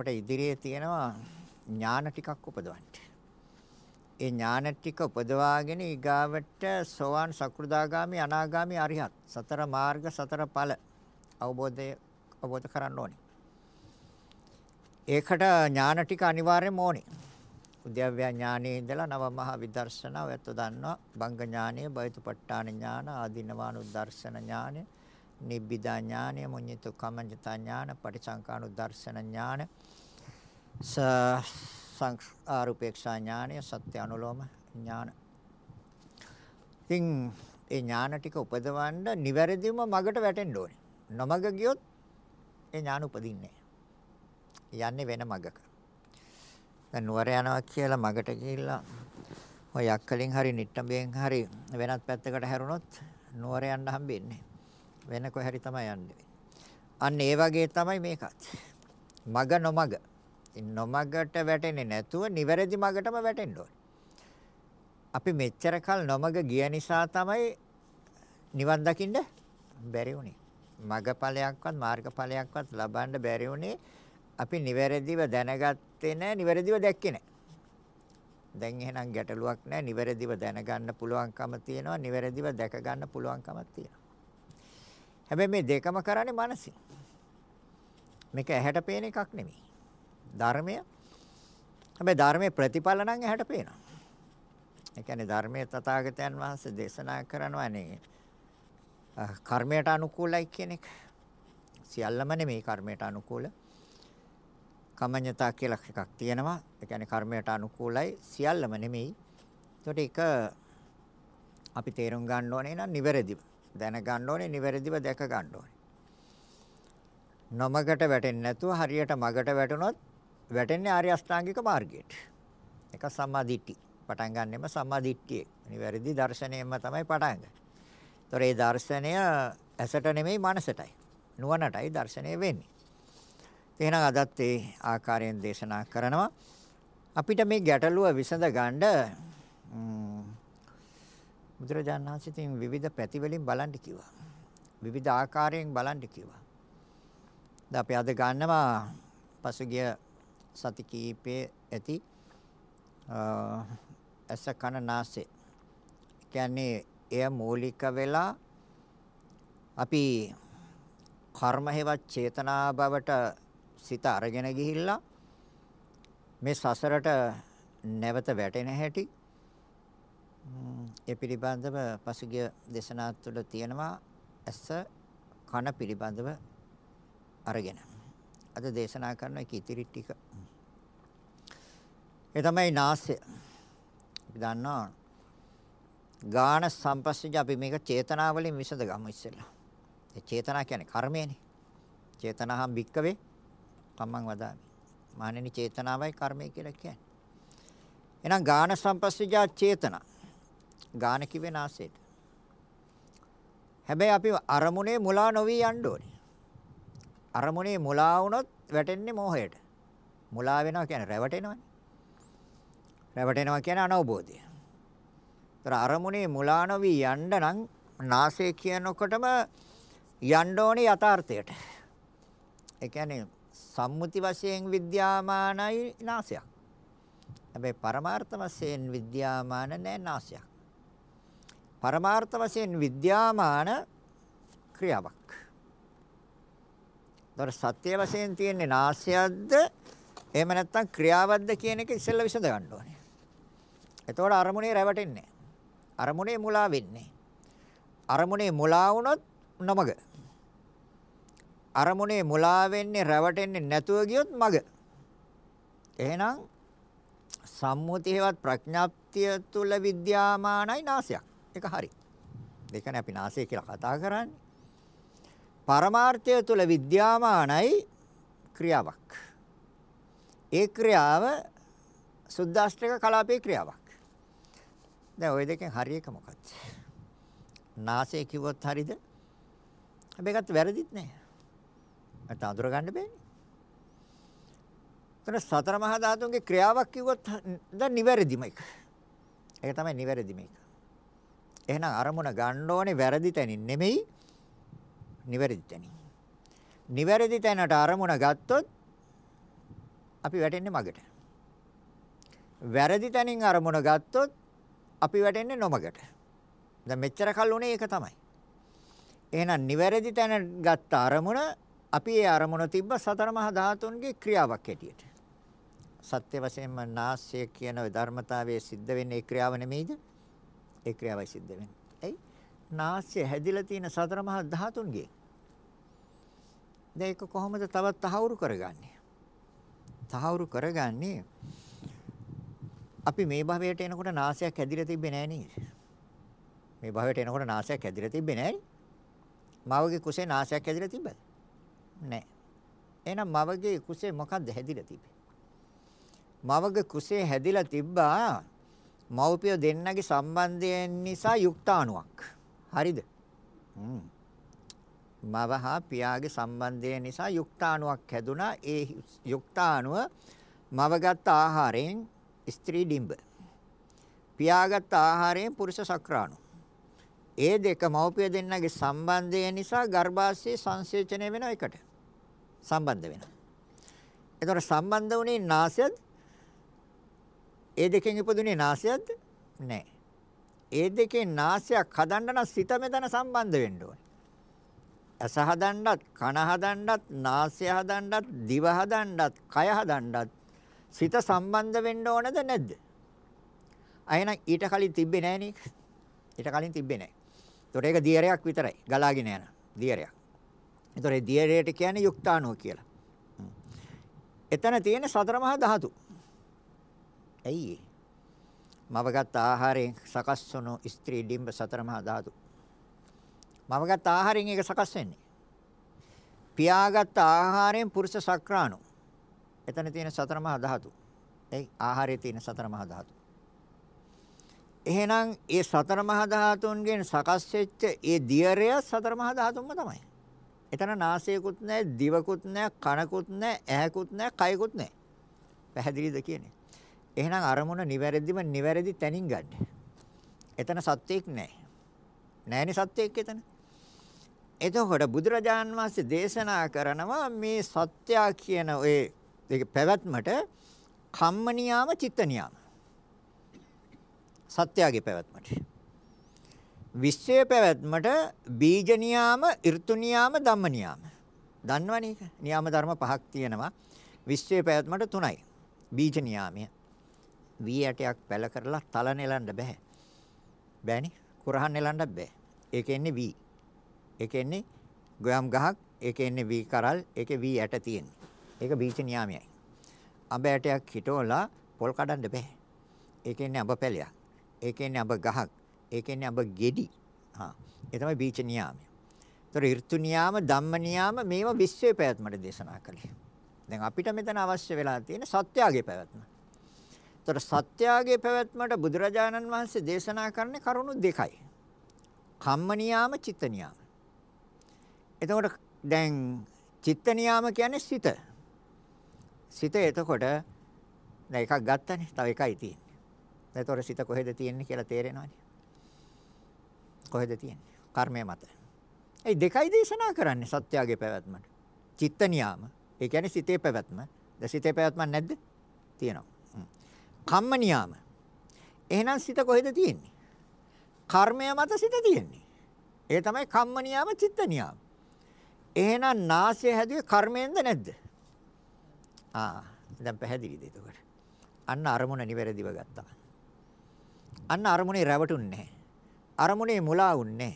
අපිට ඉදිරියේ තියෙනවා ඥාන ටිකක් උපදවන්න. ඒ ඥාන ටික උපදවාගෙන ඊගාවට සෝවාන් සකෘදාගාමි අනාගාමි අරිහත් සතර මාර්ග සතර ඵල අවබෝධය අවබෝධ කරන්න ඕනේ. ඒකට ඥාන ටික අනිවාර්යයෙන්ම ඕනේ. උද්‍යව්‍ය ඥානයේ ඉඳලා නව මහා විදර්ශනා ඔයත් දන්නවා බංග ඥානය, බයතුපට්ඨාන ඥාන, ආදීනවානුදර්ශන ඥානය, නිබ්බිදා ඥානය, මුඤ්ඤිතු කමඤ්ඤතා ඥාන, පටිසංකානුදර්ශන ඥාන, සංස්කාරුපේක්ෂා ඥානය, සත්‍ය අනුලෝම ඥාන. ඉතින් ඒ ඥාන ටික උපදවන්න නිවැරදිවම මගට වැටෙන්න ඕනේ. නොමග ගියොත් ඒ ඥාන උපදින්නේ යන්නේ වෙන මගක. දැන් නුවර යනවා කියලා මගට ගිහිල්ලා ඔය යක්කලින් හරි නිට්ටඹෙන් හරි වෙනත් පැත්තකට හැරුණොත් නුවර යන්න හම්බෙන්නේ. වෙන කොහේ හරි තමයි යන්නේ. අන්න ඒ වගේ තමයි මේකත්. මග නොමග. නොමගට වැටෙන්නේ නැතුව නිවැරදි මගටම වැටෙන්න ඕනේ. අපි මෙච්චර කල් නොමග ගිය නිසා තමයි නිවන් දකින්න බැරි වුනේ. මගපලයක්වත් මාර්ගපලයක්වත් ලබන්න බැරි වුනේ අපි නිවැරදිව දැනගත්තේ නැහැ නිවැරදිව දැක්කේ නැහැ. දැන් එහෙනම් ගැටලුවක් නැහැ නිවැරදිව දැනගන්න පුළුවන්කම තියෙනවා නිවැරදිව දැක ගන්න පුළුවන්කමක් තියෙනවා. හැබැයි මේ දෙකම කරන්නේ මනසින්. මේක ඇහැට පේන එකක් නෙමෙයි. ධර්මය හැබැයි ධර්මයේ ප්‍රතිඵල නම් ඇහැට පේනවා. ඒ කියන්නේ ධර්මයේ තථාගතයන් වහන්සේ දේශනා කරනවානේ කර්මයට අනුකූලයි කියන එක. සියල්ලම නෙමෙයි කර්මයට අනුකූල. කමඤ්ඤතා කියලා එකක් තියෙනවා. ඒ කියන්නේ කර්මයට අනුකූලයි සියල්ලම නෙමෙයි. ඒකට ඒක අපි තේරුම් ගන්න ඕනේ නම් නිවැරදිව දැන ගන්න ඕනේ නිවැරදිව දැක ගන්න ඕනේ. නොමගට වැටෙන්නේ නැතුව හරියට මගට වැටුනොත් වැටෙන්නේ ආර්ය අෂ්ටාංගික මාර්ගයට. ඒක සම්මා දිට්ඨි. පටන් ගන්නෙම සම්මා දිට්ඨියේ. නිවැරදි දර්ශනයෙන්ම තමයි පටන් ගන්නේ. ඒතොර ඒ දර්ශනය ඇසට නෙමෙයි මනසටයි. නුවණටයි දර්ශනය වෙන්නේ. එහෙනම් අදත් ඒ ආකාරයෙන් දේශනා කරනවා. අපිට මේ ගැටලුව විසඳ ගන්න බුදුරජාණන් වහන්සේ තින් විවිධ පැති වලින් බලන්න කිව්වා. විවිධ ආකාරයෙන් බලන්න කිව්වා. දැන් අපි අද ගන්නවා පසුගිය සති කීපේ ඇති අස කන නාසය. කියන්නේ එය මූලික වෙලා අපි කර්ම හේවත් චේතනා බවට සිත අරගෙන ගිහිල්ලා මේ සසරට නැවත වැටෙන හැටි ඒ පිළිබඳව පසුගිය දේශනා තුළ තියෙනවා ඇස කන පිළිබඳව අරගෙන. අද දේශනා කරන එක ඉතිරි ටික. ඒ තමයි නාසය. අපි දන්නවා ගාන සම්පස්සජ අපි මේක චේතනා වලින් විසඳ ගමු ඉස්සෙල්ලා. ඒ චේතනා කියන්නේ කර්මයනේ. චේතනාහම් භික්කවේ කම්මං වදාමි. මානෙනි චේතනාවයි කර්මය කියලා කියන්නේ. එහෙනම් ගාන සම්පස්සජා චේතනා. ගාන කිව්වේ නාසයට. හැබැයි අපි අරමුණේ මුලා නොවි යන්න ඕනේ. අරමුණේ මුලා වුණොත් වැටෙන්නේ මෝහයට. මුලා වෙනවා කියන්නේ රැවටෙනවනේ. රැවටෙනවා කියන්නේ අනවබෝධය. ඒතර අරමුණේ මුලා නොවි යන්න නම් නාසය කියනකොටම යන්න ඕනේ යථාර්ථයට. ඒ කියන්නේ සම්මුති වශයෙන් විද්‍යාමානයි නාසයක්. හැබැයි පරමාර්ථ වශයෙන් විද්‍යාමාන නැහැ නාසයක්. පරමාර්ථ වශයෙන් විද්‍යාමාන ක්‍රියාවක්. දොර සත්‍ය වශයෙන් තියෙන්නේ නාසයක්ද එහෙම නැත්නම් ක්‍රියාවක්ද කියන එක ඉස්සෙල්ලා විසඳ ගන්න ඕනේ. එතකොට අරමුණේ රැවටෙන්නේ අරමුණේ මුලා වෙන්නේ. අරමුණේ මුලා වුණොත් නොමග. අරමුණේ මුලා වෙන්නේ රැවටෙන්නේ නැතුව ගියොත් මග. එහෙනම් සම්මුතියවත් ප්‍රඥාප්තිය තුල විද්‍යාමානයි නාසයක්. ඒක හරි. දෙකනේ අපි නාසය කියලා කතා කරන්නේ. පරමාර්ථය තුල විද්‍යාමානයි ක්‍රියාවක්. ඒ ක්‍රියාව සුද්දාෂ්ටක කලාපේ ක්‍රියාවක්. දැන් ওই දෙකෙන් හරි එක මොකක්ද? නාසය කිව්වොත් හරිද? හැබැයි ඒකත් වැරදිත් නෑ. මට අඳුර ගන්න බෑනේ. එතන සතර මහා ධාතුන්ගේ ක්‍රියාවක් කිව්වොත් දැන් නිවැරදි මේක. ඒක තමයි නිවැරදි මේක. එහෙනම් අරමුණ ගන්න ඕනේ වැරදි තැනින් නෙමෙයි නිවැරදි තැනින්. නිවැරදි තැනට අරමුණ ගත්තොත් අපි වැටෙන්නේ මගට. වැරදි තැනින් අරමුණ ගත්තොත් අපි වැටෙන්නේ නොමගට. දැන් මෙච්චර කල් උනේ ඒක තමයි. එහෙනම් නිවැරදි තැන ගත්ත අරමුණ අපි ඒ අරමුණ තිබ්බ සතර මහා ධාතුන්ගේ ක්‍රියාවක් හැටියට. සත්‍ය වශයෙන්ම නාස්‍ය කියන ධර්මතාවයේ සිද්ධ වෙන්නේ ඒ ක්‍රියාව නෙමෙයිද? ඒ ක්‍රියාවයි සිද්ධ වෙන්නේ. එයි නාස්‍ය හැදිලා තියෙන සතර මහා ධාතුන්ගේ. දැන් ඒක කොහොමද තවත් තහවුරු කරගන්නේ? තහවුරු කරගන්නේ අපි මේ භවයට එනකොට නාසයක් හැදිලා තිබ්බේ නෑ නේද? මේ භවයට එනකොට නාසයක් හැදිලා තිබ්බේ නෑනේ. මවගේ කුසේ නාසයක් හැදිලා තිබ්බද? නෑ. එහෙනම් මවගේ කුසේ මොකද්ද හැදිලා තිබ්බේ? මවගේ කුසේ හැදිලා තිබ්බා මව්පිය දෙන්නගේ සම්බන්ධයෙන් නිසා යුක්තාණුවක්. හරිද? හ්ම්. මව හා පියාගේ සම්බන්ධය නිසා යුක්තාණුවක් හැදුනා. ඒ යුක්තාණුව මවගත් ආහාරයෙන් ස්ත්‍රී ඩිම්බ. පියාගත් ආහාරයෙන් පුරුෂ සක්‍රාණු. ඒ දෙක මව්පිය දෙන්නගේ සම්බන්ධය නිසා ගර්භාෂයේ සංසේචනය වෙන එකට සම්බන්ධ වෙනවා. එතකොට සම්බන්ධ වුණේ නාසයද? ඒ දෙකෙන් ඉපදුනේ නාසයද? නැහැ. ඒ දෙකේ නාසයක් හදන්න නම් සිත මෙතන සම්බන්ධ වෙන්න ඕනේ. ඇස හදන්නත්, කන හදන්නත්, නාසය හදන්නත්, දිව හදන්නත්, කය හදන්නත් සිත සම්බන්ධ වෙන්න ඕනද නැද්ද? අයනම් ඊට කලින් තිබ්බේ නැහැ නේ. ඊට කලින් තිබ්බේ නැහැ. ඒතොර ඒක දියරයක් විතරයි ගලාගෙන යන දියරයක්. ඒතොර ඒ දියරයට කියන්නේ යුක්තාණුව කියලා. එතන තියෙන සතර මහා ධාතු. ඇයි ඒ? මවගත් ආහාරයෙන් සකස් වුණු ස්ත්‍රී ඩිම්බ සතර මහා ධාතු. මවගත් ආහාරයෙන් ඒක සකස් වෙන්නේ. පියාගත් ආහාරයෙන් පුරුෂ සක්‍රාණු. එතන තියෙන සතර මහා ධාතු. ඒ ආහාරයේ තියෙන සතර මහා ධාතු. එහෙනම් ඒ සතර මහා ධාතුන්ගෙන් සකස් වෙච්ච ඒ දියරය සතර මහා ධාතුන්ම තමයි. එතන නාසයකුත් නැහැ, දිවකුත් නැහැ, කනකුත් නැහැ, ඇහැකුත් නැහැ, කයකුත් නැහැ. පැහැදිලිද කියන්නේ? එහෙනම් අරමුණ නිවැරදිම නිවැරදි තැනින් ගන්න. එතන සත්‍යයක් නැහැ. නැහැනේ සත්‍යයක් එතන. එතකොට බුදුරජාන් වහන්සේ දේශනා කරනවා මේ සත්‍ය කියන ඔය පැවැත්මට කම්ම නියාම චිත්ත නියාම සත්‍යයේ පැවැත්මට. විශ්වයේ පැවැත්මට බීජ නියාම, ඍතු නියාම, ධම්ම නියාම. දන්නවනේ ඒක. නියාම ධර්ම පහක් තියෙනවා. විශ්වයේ පැවැත්මට තුනයි. බීජ නියාමය. වී ඇටයක් පැල කරලා තල නෙලන්න බෑ. බෑනේ. කුරහන් නෙලන්නත් බෑ. ඒක එන්නේ වී. ඒක එන්නේ ගොයම් ගහක්. ඒක එන්නේ වී කරල්. ඒකේ වී ඇට තියෙන්නේ. ඒක බීජ නියාමයයි. අඹ ඇටයක් හිටවලා පොල් කඩන්න බෑ. ඒක එන්නේ අඹ පැලයක්. ඒ කියන්නේ අඹ ගහක්. ඒ කියන්නේ අඹ ගෙඩි. හා. ඒ තමයි බීජ නියාමය. ඒතර ඍතු නියාම, ධම්ම නියාම මේවා විශ්වයේ පැවැත්මට දේශනා කළේ. දැන් අපිට මෙතන අවශ්‍ය වෙලා තියෙන සත්‍යයේ පැවැත්ම. ඒතර සත්‍යයේ පැවැත්මට බුදුරජාණන් වහන්සේ දේශනා කරන්නේ කරුණු දෙකයි. කම්ම නියාම, චිත්ත නියාම. එතකොට දැන් චිත්ත නියාම කියන්නේ සිත. සිත එතකොට දැන් එකක් ගත්තනේ. තව එකයි තියෙන්නේ. එතකොට සිත කොහෙද තියෙන්නේ කියලා තේරෙනවනේ. කොහෙද තියෙන්නේ? කර්මය මත. ඒ දෙකයි දේශනා කරන්නේ සත්‍යයේ පැවැත්මට. චිත්ත නියාම. ඒ කියන්නේ සිතේ පැවැත්ම. ද සිතේ පැවැත්මක් නැද්ද? තියෙනවා. කම්ම නියාම. එහෙනම් සිත කොහෙද තියෙන්නේ? කර්මය මත සිත තියෙන්නේ. ඒ තමයි කම්ම නියාම චිත්ත නියාම. එහෙනම් නාසය හැදුවේ කර්මයෙන්ද නැද්ද? ආ දැන් පැහැදිලිද එතකොට? අන්න අරමුණ නිවැරදිව ගත්තා. අන්න අරමුණේ රැවටුන්නේ අරමුණේ මුලා වුන්නේ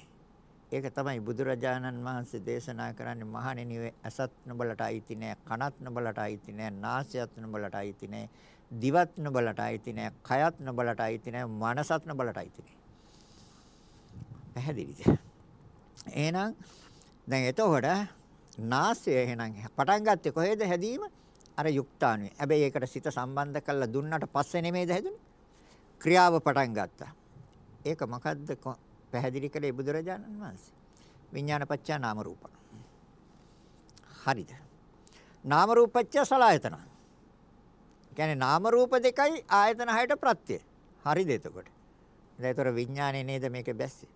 ඒක තමයි බුදුරජාණන් වහන්සේ දේශනා කරන්නේ මහණෙනි ඇසත් නුඹලට අයිති නෑ කනත් නුඹලට අයිති නෑ නාසයත් නුඹලට අයිති නෑ දිවත් නුඹලට අයිති නෑ කයත් නුඹලට අයිති නෑ මනසත් නුඹලට අයිති නෑ පැහැදිලිද එහෙනම් දැන් එතකොට නාසය එහෙනම් පටන් ගත්තේ කොහෙද හැදීම අර යුක්තාණුවේ හැබැයි ඒකට සිත සම්බන්ධ කරලා දුන්නට පස්සේ නෙමෙයිද හැදුනේ ක්‍රියාව පටන් ගත්තා. ඒක මොකද්ද පැහැදිලි කළේ බුදුරජාණන් වහන්සේ? විඥානපච්චා නාම රූප. හරිද? නාම රූපච්ච සලආයතන. කියන්නේ නාම රූප දෙකයි ආයතන හයට ප්‍රත්‍ය. හරිද එතකොට? දැන් ඒතර විඥානේ නේද මේක බැස්සේ?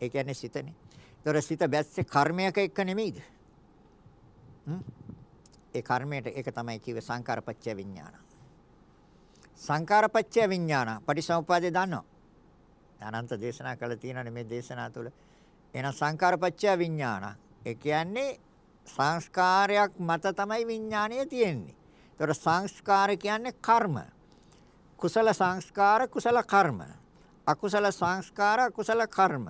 ඒ කියන්නේ සිතනේ. ඒතර සිත බැස්සේ කර්මයක එක්ක නෙමෙයිද? හ්ම්. ඒ කර්මයට ඒක තමයි කිව්වේ සංකාරපච්චය විඥාන. සංකාරපච්චය විඥාන පටිසමුපාදේ දන්නවා. අනන්ත දේශනා කළ තියෙනනේ මේ දේශනා තුළ. එහෙනම් සංකාරපච්චය විඥාන. ඒ කියන්නේ සංස්කාරයක් මත තමයි විඥාණය තියෙන්නේ. ඒතර සංස්කාර කියන්නේ කර්ම. කුසල සංස්කාර කුසල කර්ම. අකුසල සංස්කාර අකුසල කර්ම.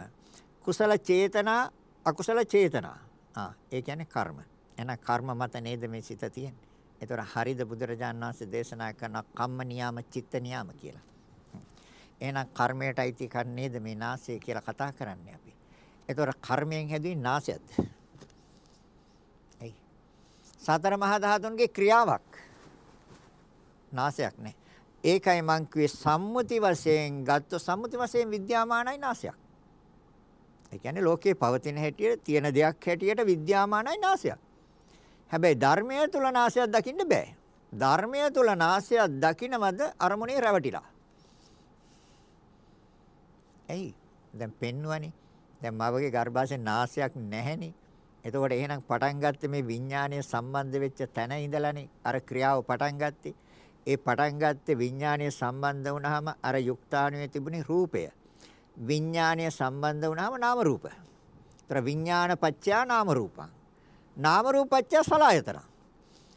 කුසල චේතනා අකුසල චේතනා. ආ ඒ කියන්නේ කර්ම. එහෙනම් කර්ම මත නේද මේ සිත තියෙන්නේ. ඒතර හරිද බුදුරජාණන් වහන්සේ දේශනා කරන කම්ම නියාම චිත්ත නියාම කියලා. එහෙනම් කර්මයට අයිති කර නේද මේ නාසය කියලා කතා කරන්නේ අපි. ඒතර කර්මයෙන් හැදුවේ නාසයද? එයි. සතර මහා ධාතුන්ගේ ක්‍රියාවක්. නාසයක් නෑ. ඒකයි මං කිව්වේ සම්මුති වශයෙන් ගත්ත සම්මුති වශයෙන් විද්‍යාමානයි නාසයක්. ඒ කියන්නේ ලෝකේ පවතින හැටියට තියෙන දෙයක් හැටියට විද්‍යාමානයි නාසයක්. හැබැයි ධර්මයේ තුල නාසයක් දකින්න බෑ. ධර්මයේ තුල නාසයක් දකින්නවද අරමුණේ රැවටිලා. එයි දැන් පෙන්වන්නේ දැන් මවගේ ගර්භාෂයේ නාසයක් නැහෙනේ. එතකොට එහෙනම් පටන් ගත්තේ මේ විඥානය සම්බන්ධ වෙච්ච තැන ඉඳලානේ අර ක්‍රියාව පටන් ගත්තේ. ඒ පටන් ගත්තේ විඥානය සම්බන්ධ වුණාම අර යුක්තාණුවේ තිබුණේ රූපය. විඥානය සම්බන්ධ වුණාම නාම රූප. ඒතර විඥාන පත්‍යා නාම රූපං. නාම රූප පත්‍යා සලආයතන.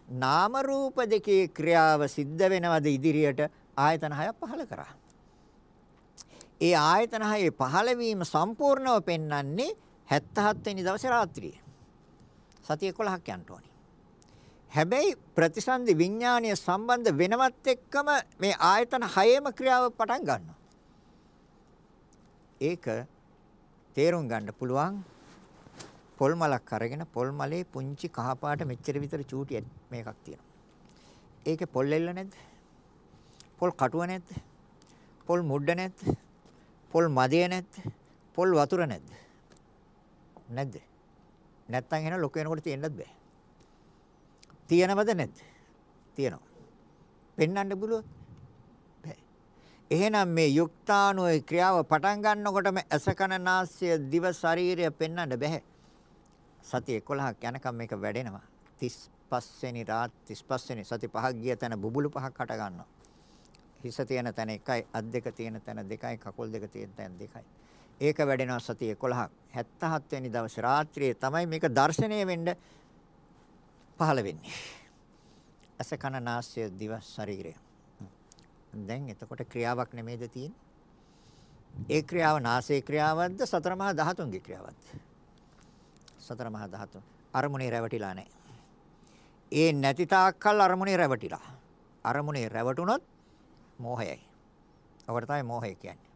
නාම රූප දෙකේ ක්‍රියාව සිද්ධ වෙනවද ඉදිරියට ආයතන හයක් පහල කරා. ඒ ආයතන හයේ පහළ වීම සම්පූර්ණව පෙන්වන්නේ 77 වෙනි දවසේ රාත්‍රියේ. සතිය 11ක් යන්න ඕනේ. හැබැයි ප්‍රතිසන්දි විඥානීය සම්බන්ධ වෙනවත් එක්කම මේ ආයතන හයේම ක්‍රියාව පටන් ගන්නවා. ඒක තේරුම් ගන්න පුළුවන් පොල් මලක් අරගෙන පොල් මලේ පුංචි කහපාට මෙච්චර විතර චූටි මේකක් තියෙනවා. ඒකේ පොල් එල්ල නැද්ද? පොල් කටුව නැද්ද? පොල් මුඩ නැද්ද? පොල් මදේ නැද්ද? පොල් වතුර නැද්ද? නැද්ද? නැත්තම් එන ලොකු වෙනකොට තියෙන්නත් බෑ. තියෙනවද නැද්ද? තියෙනවා. පෙන්වන්න බුලුවොත් බෑ. එහෙනම් මේ යුක්තාණුවේ ක්‍රියාව පටන් ගන්නකොටම ඇස කන නාසය දිව ශරීරය පෙන්වන්න බෑ. සති 11ක් යනකම් මේක වැඩෙනවා. 35 වෙනි රාත් 35 වෙනි සති පහක් ගිය තැන බුබුලු පහක් හට ගන්නවා. හිස තියෙන තැන එකයි අත් දෙක තියෙන තැන දෙකයි කකුල් දෙක තියෙන තැන දෙකයි. ඒක වැඩෙනවා සති 11ක්. 77 වෙනි දවසේ රාත්‍රියේ තමයි මේක දැర్శණය වෙන්න පහළ වෙන්නේ. අස කන නාසය දිව ශරීරය. දැන් එතකොට ක්‍රියාවක් නෙමෙයිද තියෙන්නේ? ඒ ක්‍රියාව නාසයේ ක්‍රියාවක්ද සතර මහා ධාතුන්ගේ ක්‍රියාවක්ද? සතර මහා ධාතු. අරමුණේ රැවටිලා නැහැ. ඒ නැති තාක්කල් අරමුණේ රැවටිලා. අරමුණේ රැවටුනොත් මෝහයයි. ඔකට තමයි මෝහය කියන්නේ.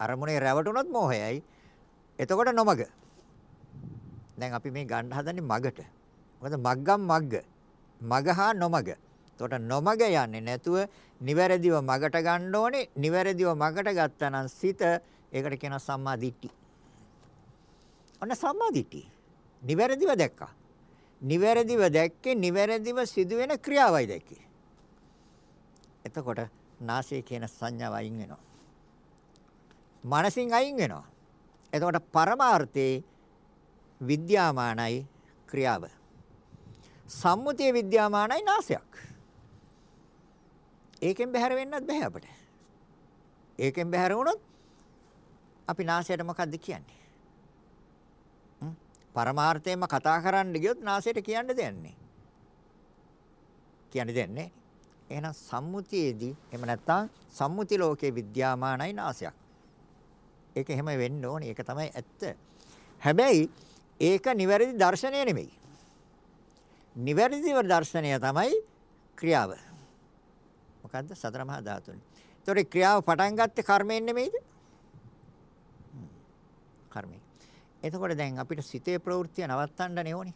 අරමුණේ රැවටුනොත් මෝහයයි. එතකොට නොමග. දැන් අපි මේ ගන්න හදන්නේ මගට. මොකද මග්ගම් මග්ග. මග හා නොමග. එතකොට නොමග යන්නේ නැතුව නිවැරදිව මගට ගන්න ඕනේ. නිවැරදිව මගට ගත්තා නම් සිත ඒකට කියනවා සම්මා දිට්ඨි. ඔන්න සම්මා දිට්ඨි. නිවැරදිව දැක්කා. නිවැරදිව දැක්කේ නිවැරදිව සිදුවෙන ක්‍රියාවයි දැක්කේ. එතකොට නාසය කියන සංඥාව අයින් වෙනවා. මනසින් අයින් වෙනවා. එතකොට පරමාර්ථේ විද්‍යාමානයි ක්‍රියාව. සම්මුතිය විද්‍යාමානයි නාසයක්. ඒකෙන් බැහැර වෙන්නත් බෑ අපිට. ඒකෙන් බැහැර වුණොත් අපි නාසයට මොකද්ද කියන්නේ? පරමාර්ථයෙන්ම කතා කරන්න ගියොත් නාසයට කියන්න දෙන්නේ. කියන්න දෙන්නේ. එහෙනම් සම්මුතියේදී එහෙම නැත්නම් සම්මුති ලෝකේ විද්‍යාමානයි නාසයක්. ඒක එහෙම වෙන්න ඕනේ. ඒක තමයි ඇත්ත. හැබැයි ඒක නිවැරදි දර්ශනය නෙමෙයි. නිවැරදිව දර්ශනය තමයි ක්‍රියාව. මොකද්ද? සතර මහා ධාතුන්. ඒතකොට ක්‍රියාව පටන් ගත්තේ කර්මයෙන් නෙමෙයිද? කර්මයෙන්. එතකොට දැන් අපිට සිතේ ප්‍රවෘත්තිය නවත්තන්න ඕනේ.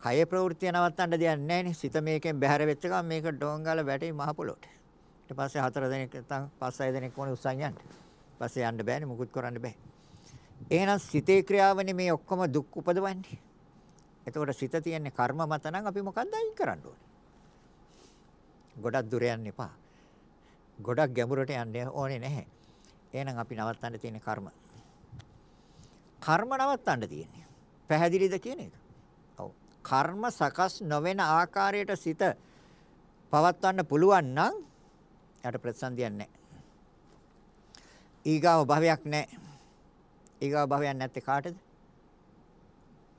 කය ප්‍රවෘත්තිය නවත්තන්න දෙයක් නැහැ නේ. සිත මේකෙන් බැහැර වෙච්ච ගමන් මේක ඩෝංගාල වැටේ මහ පොළොට. ඊට පස්සේ හතර දෙනෙක් නැත්නම් පස් හය දෙනෙක් ඕනේ උස්සන් යන්න. පස්සේ යන්න බෑනේ මුකුත් කරන්න බෑ. එහෙනම් සිතේ ක්‍රියාවනේ මේ ඔක්කොම දුක් උපදවන්නේ. එතකොට සිත තියන්නේ කර්ම මත නම් අපි මොකක්ද අයින් කරන්න ඕනේ? ගොඩක් දුර යන්න එපා. ගොඩක් ගැඹුරට යන්න ඕනේ නැහැ. එහෙනම් අපි නවත්තන්න තියෙන කර්ම. කර්ම නවත්තන්න තියෙන්නේ. පැහැදිලිද කියන එක? ඔව්. කර්ම සකස් නොවන ආකාරයට සිත පවත්වන්න පුළුවන් නම් යට ප්‍රතිසන්දියක් නැහැ. ඊගාව භවයක් නැහැ. ඊගාව භවයක් නැත්තේ කාටද?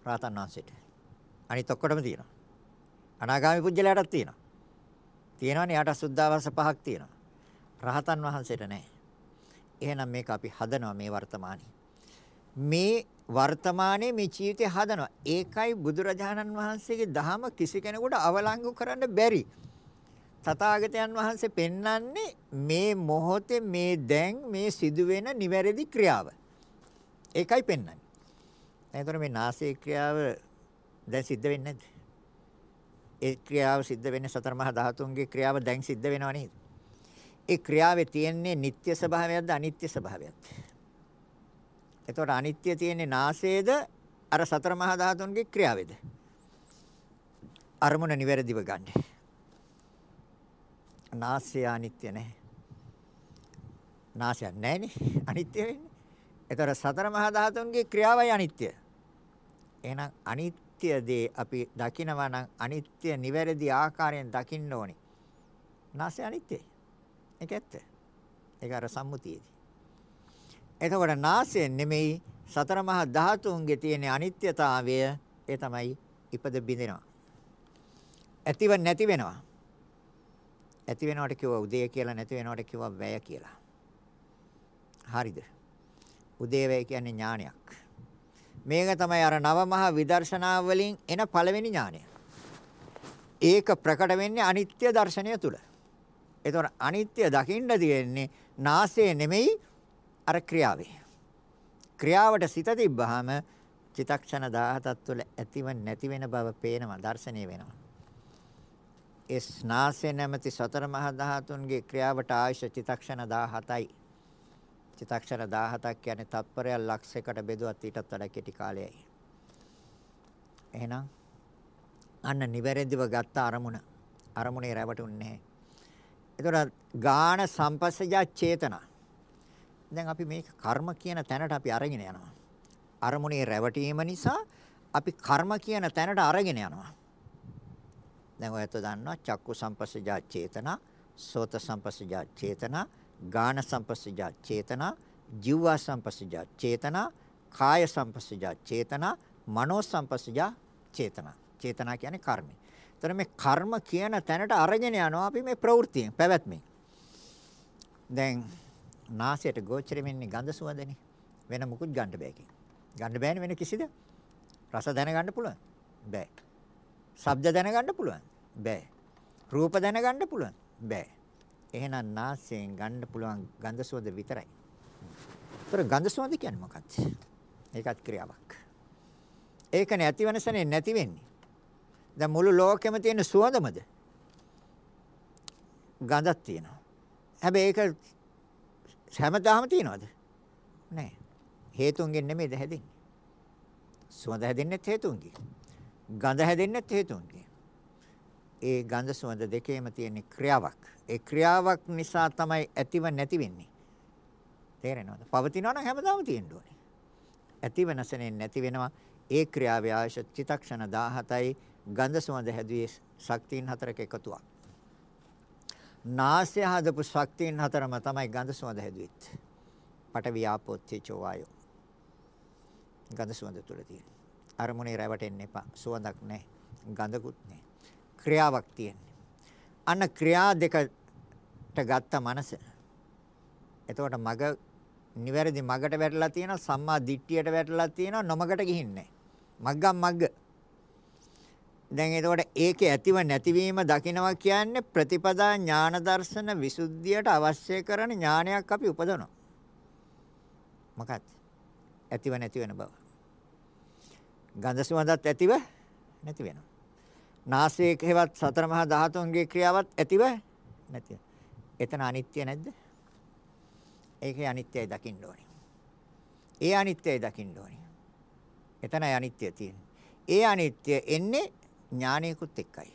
රාතන් වහන්සේට. අනිත් ඔක්කොටම තියෙනවා. අනාගාමී පුජ්‍යලයටත් තියෙනවා. තියෙනවනේ යාට සුද්ධාවාස පහක් තියෙනවා. රහතන් වහන්සේට නැහැ. එහෙනම් මේක අපි හදනවා මේ වර්තමානයේ. මේ වර්තමානයේ මේ ජීවිතය හදනවා. ඒකයි බුදුරජාණන් වහන්සේගේ දහම කිසි කෙනෙකුට අවලංගු කරන්න බැරි. තථාගතයන් වහන්සේ පෙන්වන්නේ මේ මොහොතේ මේ දැන් මේ සිදුවෙන නිවැරදි ක්‍රියාව. ඒකයි පෙන්වන්නේ. එතකොට මේ නාසයේ ක්‍රියාව දැන් සිද්ධ වෙන්නේ නැද්ද? ඒ ක්‍රියාව සිද්ධ වෙන්නේ සතර මහා ධාතුන්ගේ ක්‍රියාව දැන් සිද්ධ වෙනව නේද? ඒ ක්‍රියාවේ තියෙන්නේ නিত্য ස්වභාවයක්ද අනිත්‍ය ස්වභාවයක්ද? එතකොට අනිත්‍ය තියෙන්නේ නාසයේද අර සතර මහා ධාතුන්ගේ ක්‍රියාවේද? අරමුණ නිවැරදිව ගන්න. නාසය අනිත්‍ය නැහැ. නාසයක් නැහැනේ අනිත්‍ය වෙන්නේ. එතකොට සතර මහා ධාතුන්ගේ ක්‍රියාවයි අනිත්‍ය. එහෙනම් අනිත්‍ය දේ අපි දකිනවා නම් අනිත්‍ය නිවැරදි ආකාරයෙන් දකින්න ඕනේ. නාසය අනිත්‍යයි. ඒක ඇත්ත. ඒක අර සම්මුතියේදී. එතකොට නාසයෙන් නෙමෙයි සතර මහා ධාතුන්ගේ තියෙන අනිත්‍යතාවය ඒ තමයි ඉපද බිඳිනවා. ඇතිව නැති වෙනවා. ඇති වෙනවට කිව්වා උදේ කියලා නැති වෙනවට කිව්වා වැය කියලා. හරිද? උදේ වැය කියන්නේ ඥානයක්. මේක තමයි අර නව මහා විදර්ශනා වලින් එන පළවෙනි ඥානය. ඒක ප්‍රකට වෙන්නේ අනිත්‍ය දර්ශනය තුල. ඒතකොට අනිත්‍ය දකින්න තියෙන්නේ නාසය නෙමෙයි අර ක්‍රියාවේ. ක්‍රියාවට සිත තිබ්බහම චිතක්ෂණ 17ක් තුළ ඇතිව නැති වෙන බව පේනවා දර්ශනීය වෙනවා. ඒ ස්නාසය නැමැති සතර මහා ධාතුන්ගේ ක්‍රියාවට ආයුෂ චිතක්ෂණ 17යි. චිතක්ෂණ 17ක් කියන්නේ තත්පරයක් ලක්ෂයකට බෙදුවත් ඊටත් වඩා කෙටි කාලයයි. එහෙනම් අන්න නිවැරදිව ගත්ත අරමුණ අරමුණේ රැවටුන්නේ නැහැ. එතකොට ගාන සම්පස්සජා චේතනා. දැන් අපි මේක කර්ම කියන තැනට අපි අරගෙන යනවා. අරමුණේ රැවටීම නිසා අපි කර්ම කියන තැනට අරගෙන යනවා. දැන් ඔයත් දන්නවා චක්කු සම්පස්සජා චේතනා, සෝත සම්පස්සජා චේතනා, ගාන සම්පස්සජා චේතනා, ජීවා සම්පස්සජා චේතනා, කාය සම්පස්සජා චේතනා, මනෝ සම්පස්සජා චේතනා. චේතනා කියන්නේ කර්මය. එතන මේ කර්ම කියන තැනට අරගෙන යනවා අපි මේ ප්‍රවෘත්තියෙන් පැවැත්මෙන්. දැන් නාසයට ගෝචර වෙන්නේ ගඳ සුවඳනේ. වෙන මුකුත් ගන්න බෑ කිය. ගන්න බෑනේ වෙන කිසිද? රස දැනගන්න පුළුවන්. බෑ. ශබ්ද දැනගන්න පුළුවන්. බෑ. රූප දැනගන්න පුළුවන්. බෑ. එහෙනම් නාසයෙන් ගන්න පුළුවන් ගඳ සුවඳ විතරයි. ඒතර ගඳ සුවඳ කියන්නේ මොකක්ද? ඒකත් ක්‍රියාවක්. ඒක නැති වෙනසනේ නැති වෙන්නේ. දැන් මුළු ලෝකෙම තියෙන සුවඳමද? ගඳක් තියෙනවා. හැබැයි ඒක හැමදාම තියනවද? නෑ. හේතුන්ගෙන් නෙමෙයිද හැදෙන්නේ. සුවඳ හැදෙන්නේත් හේතුන්ගෙන්. ගඳ හැදෙන්නේත් හේතුන්ගෙන්. ඒ ගඳ සුවඳ දෙකේම තියෙන ක්‍රියාවක්. ඒ ක්‍රියාවක් නිසා තමයි ඇතිව නැති වෙන්නේ. තේරෙනවද? පවතිනවා නම් හැමදාම තියෙන්න ඕනේ. ඇති වෙනසනේ නැති වෙනවා. ඒ ක්‍රියාවේ ආයශ චිතක්ෂණ 17යි ගන්ධ සුවඳ හැදුවේ ශක්තියින් හතරක එකතුවක්. නාසය හදපු ශක්තියින් හතරම තමයි ගන්ධ සුවඳ හැදුවෙත්. පඨවි ආපෝ තේජෝ වායෝ. ගන්ධ සුවඳ තුල තියෙන. අරමුණේ රැවටෙන්න එපා. සුවඳක් නැහැ. ගඳකුත් නැහැ. ක්‍රියාවක් තියෙන්නේ. අන්න ක්‍රියා දෙකට ගත්ත මනස. එතකොට මග නිවැරදි මගට වැටලා තියෙනවා සම්මා දිට්ඨියට වැටලා තියෙනවා නොමගට ගිහින්නේ. මග්ගම් මග්ග දැන් එතකොට ඒකේ ඇතිව නැතිවීම දකිනවා කියන්නේ ප්‍රතිපදා ඥාන දර්ශන විසුද්ධියට අවශ්‍ය කරන ඥානයක් අපි උපදවනවා. මොකක්ද? ඇතිව නැති වෙන බව. ගන්ධ සුවඳත් ඇතිව නැති වෙනවා. නාසයේ හේවත් සතර මහා ධාතුන්ගේ ක්‍රියාවත් ඇතිව නැති. එතන අනිත්‍ය නැද්ද? ඒකේ අනිත්‍යයි දකින්න ඕනේ. ඒ අනිත්‍යයි දකින්න ඕනේ. එතනයි අනිත්‍ය තියෙන්නේ. ඒ අනිත්‍ය එන්නේ ඥානයකුත් එක්කයි.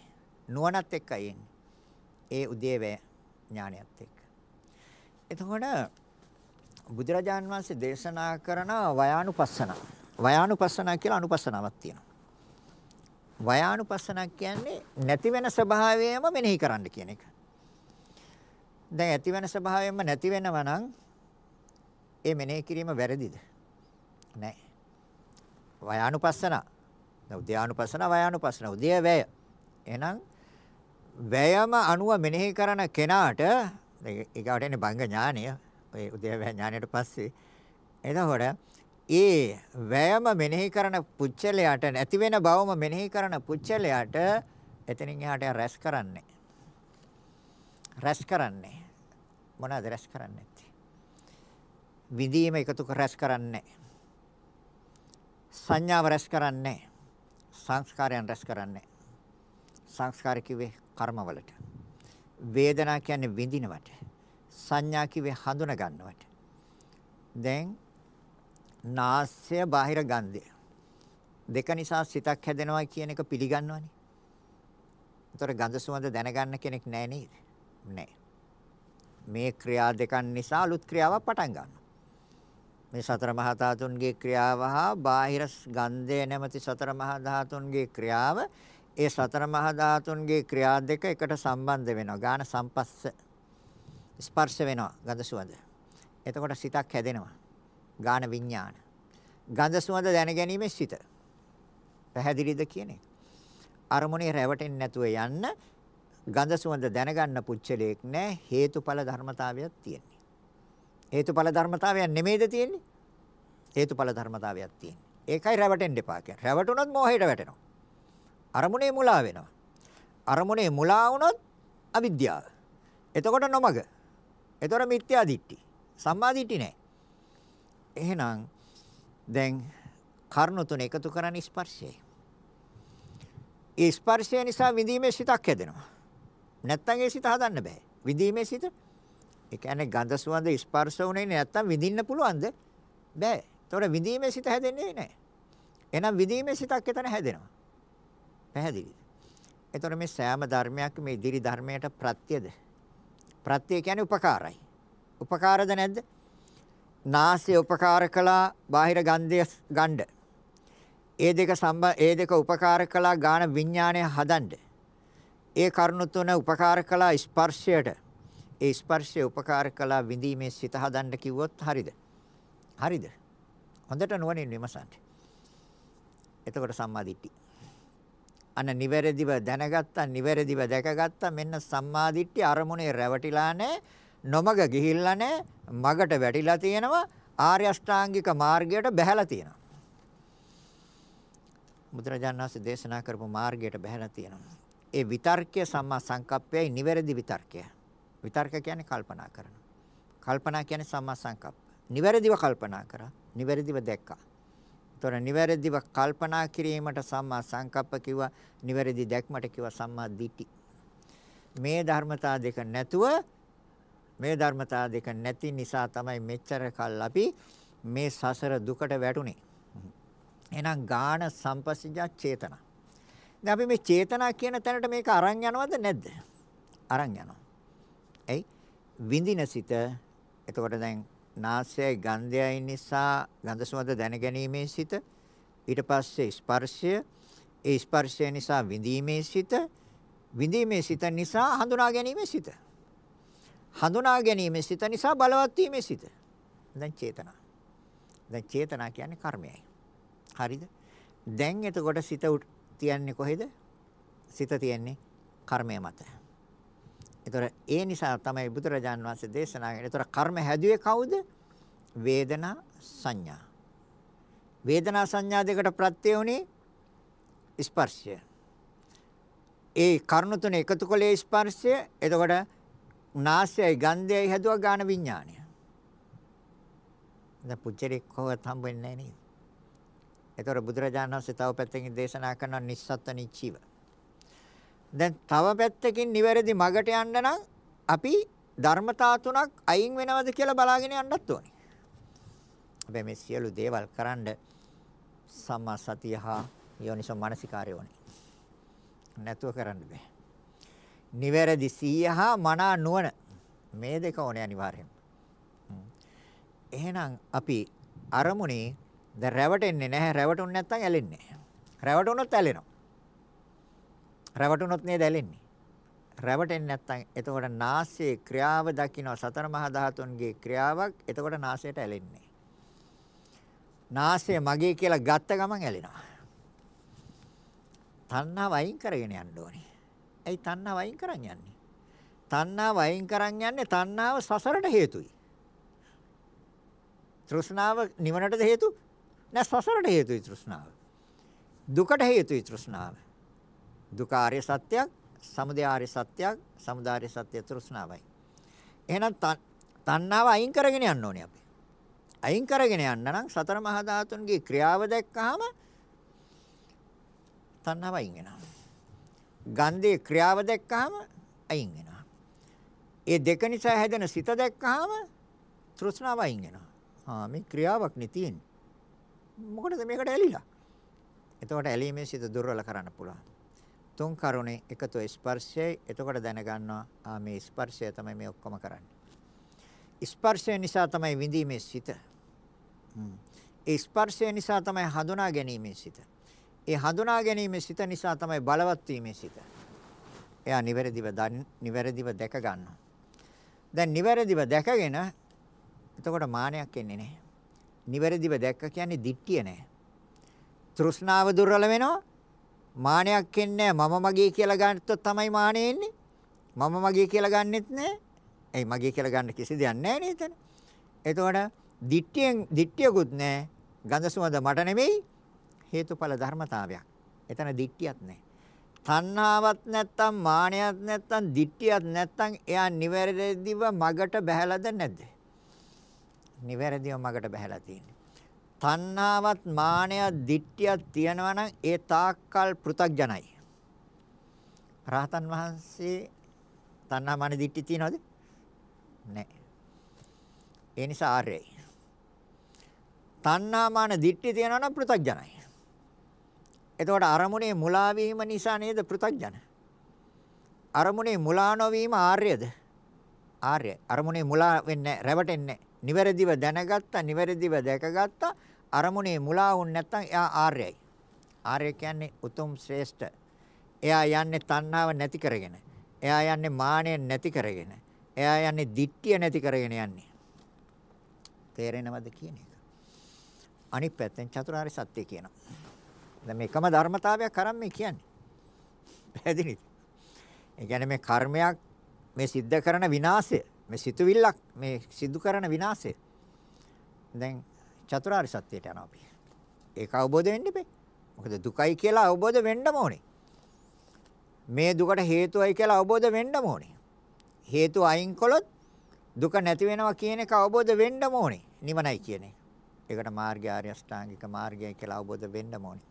නුවණත් එක්කයි එන්නේ. ඒ උදේවැය ඥානයත් එක්ක. එතකොට බුදුරජාන් වහන්සේ දේශනා කරන වයානුපස්සන. වයානුපස්සන කියලා අනුපස්සනාවක් තියෙනවා. වයානුපස්සනක් කියන්නේ නැති වෙන ස්වභාවයම මෙනෙහි කරන්න කියන එක. දැන් ඇති වෙන ස්වභාවයෙන්ම නැති වෙනවා නම් ඒ මෙනෙහි කිරීම වැරදිද? නෑ. වයානුපස්සන. උද්‍යානුපස්සන වයානුපස්සන. උදේ වැය. එහෙනම් වැයම අනුව මෙනෙහි කරන කෙනාට ඒකට එන්නේ බංග ඥානය. ඔය උදේ වැය ඥානයට පස්සේ එතකොට ඒ වැයම මෙනෙහි කරන පුච්චලයට නැති වෙන බවම මෙනෙහි කරන පුච්චලයට එතනින් එහාට රැස් කරන්නේ. රැස් කරන්නේ. මොනවද රැස් කරන්නේ? විදීම එකතු කර රැස් කරන්නේ. සංඥාව රැස් කරන්නේ. සංස්කාරයන් රැස් කරන්නේ. සංස්කාර කිව්වේ කර්මවලට. වේදනා කියන්නේ විඳිනවට. සංඥා කිව්වේ හඳුන ගන්නවට. දැන් නාස්‍ය බාහිර ගන්ධය. දෙක නිසා සිතක් හැදෙනවා කියන එක පිළිගන්නවනේ. ඒතර ගඳ සුවඳ දැනගන්න කෙනෙක් නැහැ නේද? නැහැ. මේ ක්‍රියා දෙකක් නිසා අලුත් ක්‍රියාවක් පටන් ගන්නවා. මේ සතර මහා ධාතුන්ගේ ක්‍රියාව හා බාහිර ගන්ධය නැමැති සතර මහා ධාතුන්ගේ ක්‍රියාව ඒ සතර මහා ධාතුන්ගේ ක්‍රියා දෙක එකට සම්බන්ධ වෙනවා. ගාන සම්පස්ස ස්පර්ශ වෙනවා ගඳ සුවඳ. එතකොට සිතක් හැදෙනවා. ගාන විඥාන. ගඳ සුවඳ දැනගැනීමේ සිත. පැහැදිලිද කියන එක. අරමුණේ රැවටෙන්නේ නැතුව යන්න ගඳ සුවඳ දැනගන්න පුච්චලයක් නෑ හේතුඵල ධර්මතාවයක් තියෙන්නේ. හේතුඵල ධර්මතාවයක් නෙමෙයිද තියෙන්නේ? හේතුඵල ධර්මතාවයක් තියෙන්නේ. ඒකයි රැවටෙන්න එපා කියන්නේ. රැවටුනොත් මෝහයට වැටෙනවා. අරමුණේ මුලා වෙනවා. අරමුණේ මුලා වුණොත් අවිද්‍යාව. එතකොට නොමග. එතකොට මිත්‍යා දිට්ඨි. සම්මා දිට්ඨි නෑ. එහෙනම් දැන් කර්ණ තුන එකතු කරන්නේ ස්පර්ශයයි. ඒ ස්පර්ශය නිසා විඳීමේ සිතක් හැදෙනවා. නැත්තම් ඒ සිත හදන්න බෑ. විඳීමේ සිත ඒ කියන්නේ ගඳ සුවඳ ස්පර්ශ වුණේ නැත්තම් විඳින්න පුළුවන්ද? බෑ. ඒතකොට විඳීමේ සිත හැදෙන්නේ නැහැ. එහෙනම් විඳීමේ සිතක් එතන හැදෙනවා. පැහැදිලිද? ඒතකොට මේ සෑම ධර්මයක් මේ ඉදිරි ධර්මයට ප්‍රත්‍යද? ප්‍රත්‍ය කියන්නේ උපකාරයි. උපකාරද නැද්ද? නාසය උපකාර කළා බාහිර ගන්ධය ගන්න. ඒ දෙක සම්බ ඒ දෙක උපකාර කළා ගාන විඥාණය හදන්න. ඒ කරුණු තුන උපකාර කළා ස්පර්ශයට. ඒ ස්පර්ශය උපකාර කළා විඳීමේ සිත හදන්න කිව්වොත් හරිද? හරිද? හොඳට නුවණින් විමසන්න. එතකොට සම්මාදිට්ඨි. අන්න නිවැරදිව දැනගත්තා, නිවැරදිව දැකගත්තා. මෙන්න සම්මාදිට්ඨි අරමුණේ රැවටිලා නැහැ. නොමග ගිහිල්ලා නැහැ. මගට වැටිලා තියෙනවා. ආර්ය අෂ්ටාංගික මාර්ගයට බැහැලා තියෙනවා. බුදුරජාණන් වහන්සේ දේශනා කරපු මාර්ගයට බැහැලා තියෙනවා. ඒ විතර්කය සම්මා සංකප්පයයි නිවැරදි විතර්කය. විතර්ක කියන්නේ කල්පනා කරන. කල්පනා කියන්නේ සම්මා සංකප්ප. නිවැරදිව කල්පනා කරා. නිවැරදිව දැක්කා. ତොර නිවැරදිව කල්පනා කිරීමට සම්මා සංකප්ප කිව්වා. නිවැරදි දැක්මට කිව්වා සම්මා දිට්ඨි. මේ ධර්මතා දෙක නැතුව මේ ධර්මතා දෙක නැති නිසා තමයි මෙච්චර කල් අපි මේ සසර දුකට වැටුනේ. එහෙනම් ගාන සම්පස්සජා චේතන. දැන් අපි මේ චේතනා කියන තැනට මේක අරන් යනවද නැද්ද? අරන් යනවා. එයි විඳින සිත එතකොට දැන් නාසයයි ගන්ධයයි නිසා ගන්ධ සුවඳ දැනගැනීමේ සිත ඊට පස්සේ ස්පර්ශය ඒ ස්පර්ශය නිසා විඳීමේ සිත විඳීමේ සිත නිසා හඳුනා ගැනීමේ සිත හඳුනා ගැනීම සිත නිසා බලවත් වීමේ සිත. දැන් චේතනා. දැන් චේතනා කියන්නේ කර්මයයි. හරිද? දැන් එතකොට සිත තියන්නේ කොහෙද? සිත තියන්නේ කර්මය මත. ඒතර ඒ නිසා තමයි බුදුරජාන් වහන්සේ දේශනා කළේ. ඒතර කර්ම හැදුවේ කවුද? වේදනා සංඥා. වේදනා සංඥා දෙකට ප්‍රත්‍ය උනේ ස්පර්ශය. ඒ කර්ණ තුන එකතු කළේ ස්පර්ශය. එතකොට නාසයයි ගන්ධයයි හැදුවා ගාන විඥානය. දැන් පුච්චරෙක් කොහොමද හම්බෙන්නේ නැහැ නේද? ඒතර බුදුරජාණන් වහන්සේ තව පැත්තකින් දේශනා කරන නිස්සත්ත්ව නිච්චීව. දැන් තව පැත්තකින් නිවැරදි මගට යන්න නම් අපි ධර්මතා තුනක් අයින් වෙනවද කියලා බලාගෙන යන්නත් ඕනේ. හැබැයි මේ සියලු දේවල් කරන්න සම්මා සතිය හා යෝනිසෝ මනසිකාරය ඕනේ. නැතුව කරන්න බෑ. නිවැරදි සීය හා මනා නුවණ මේ දෙක ඕනේ අනිවාර්යෙන්. එහෙනම් අපි අරමුණේ දැන් රැවටෙන්නේ නැහැ රැවටුනේ නැත්නම් ඇලෙන්නේ නැහැ. රැවටුනොත් ඇලෙනවා. රැවටුනොත් නේද ඇලෙන්නේ. රැවටෙන්නේ නැත්නම් එතකොට නාසයේ ක්‍රියාව දකින්න සතර මහා ධාතුන්ගේ ක්‍රියාවක් එතකොට නාසයට ඇලෙන්නේ. නාසය මගේ කියලා ගත්ත ගමන් ඇලෙනවා. තණ්හාව අයින් කරගෙන යන්න ඕනේ. ඇයි තණ්හාව අයින් කරන් යන්නේ? තණ්හාව අයින් කරන් යන්නේ තණ්හාව සසරට හේතුයි. තෘෂ්ණාව නිවනටද හේතු? නෑ සසරට හේතුයි තෘෂ්ණාව. දුකට හේතුයි තෘෂ්ණාව. දුක ආර්ය සත්‍යයක්, සමුදය ආර්ය සත්‍යයක්, සමුදාය සත්‍ය තෘෂ්ණාවයි. එහෙනම් තණ්හාව අයින් කරගෙන යන්න ඕනේ අපි. අයින් කරගෙන යන්න නම් සතර මහා ධාතුන්ගේ ක්‍රියාව දැක්කහම තණ්හාව අයින් වෙනවා. ගන්ධයේ ක්‍රියාව දැක්කහම අයින් වෙනවා. ඒ දෙක නිසා හැදෙන සිත දැක්කහම තෘෂ්ණාව අයින් වෙනවා. ආ මේ ක්‍රියාවක් නේ තියෙන්නේ. මොකටද මේකට ඇලිලා? එතකොට ඇලීමේ සිත දුර්වල කරන්න පුළුවන්. තුන් කරුණේ එකතු ස්පර්ශයයි එතකොට දැනගන්නවා ආ මේ ස්පර්ශය තමයි මේ ඔක්කොම කරන්නේ. ස්පර්ශය නිසා තමයි විඳීමේ සිත. ඒ ස්පර්ශය නිසා තමයි හඳුනා ගැනීමේ සිත. ඒ හඳුනා ගැනීමේ සිත නිසා තමයි බලවත් වීමේ සිත. එයා නිවැරදිව නිවැරදිව දැක ගන්නවා. දැන් නිවැරදිව දැකගෙන එතකොට මානයක් එන්නේ නැහැ. නිවැරදිව දැක්ක කියන්නේ දිට්ඨිය නැහැ. තෘෂ්ණාව දුර්වල වෙනවා. මානයක් එන්නේ මම මගේ කියලා ගන්නතොත් තමයි මානෙ එන්නේ. මම මගේ කියලා ගන්නෙත් නැහැ. එයි මගේ කියලා ගන්න කිසි දෙයක් නැහැ නේද? එතකොට දිට්ඨියෙන් දිට්ඨියකුත් නැහැ. ගඳ සුවඳ මට නෙමෙයි හේතුඵල ධර්මතාවයක්. එතන දිට්ඨියක් නැහැ. තණ්හාවක් නැත්තම් මානයක් නැත්තම් දිට්ඨියක් නැත්තම් එයා නිවැරදිව මගට බහැලාද නැද්ද? නිවැරදිව මගට බහැලා තියෙන්නේ. තණ්හාවත් මානයක් දිට්ඨියක් තියෙනවා නම් ඒ තාක්කල් පෘ탁ජනයි. රහතන් වහන්සේ තණ්හා මාන දිට්ඨි තියනවද? නැහැ. ඒ නිසා ආර්යයි. තණ්හා මාන දිට්ඨි තියෙනවා නම් පෘ탁ජනයි. එතකොට අරමුණේ මුලා වීම නිසා නේද පෘ탁ජන? අරමුණේ මුලා නොවීම ආර්යද? ආර්ය. අරමුණේ මුලා වෙන්නේ රැවටෙන්නේ නිවැරදිව දැනගත්තා, නිවැරදිව දැකගත්තා. අරමුණේ මුලා වුන් නැත්නම් එයා ආර්යයි. ආර්ය කියන්නේ උතුම් ශ්‍රේෂ්ඨ. එයා යන්නේ තණ්හාව නැති කරගෙන. එයා යන්නේ මානය නැති කරගෙන. එයා යන්නේ දිට්ඨිය නැති කරගෙන යන්නේ. තේරෙනවද කියන එක? අනිත් පැත්තෙන් චතුරාර්ය සත්‍ය කියනවා. දැන් මේකම ධර්මතාවයක් අරන් මේ කියන්නේ. පැහැදිලිද? ඒ කියන්නේ මේ කර්මයක් මේ සිද්ධ කරන විනාශය, මේ සිතුවිල්ලක් මේ සිදු කරන විනාශය. දැන් චතුරාර්ය සත්‍යයට යනවා අපි. ඒක අවබෝධ වෙන්න ඉපේ. මොකද දුකයි කියලා අවබෝධ වෙන්න ඕනේ. මේ දුකට හේතුවයි කියලා අවබෝධ වෙන්න ඕනේ. හේතු අයින් කළොත් දුක නැති වෙනවා කියන එක අවබෝධ වෙන්න ඕනේ. නිවනයි කියන එක. ඒකට මාර්ගය ආර්ය අෂ්ටාංගික මාර්ගය කියලා අවබෝධ වෙන්න ඕනේ.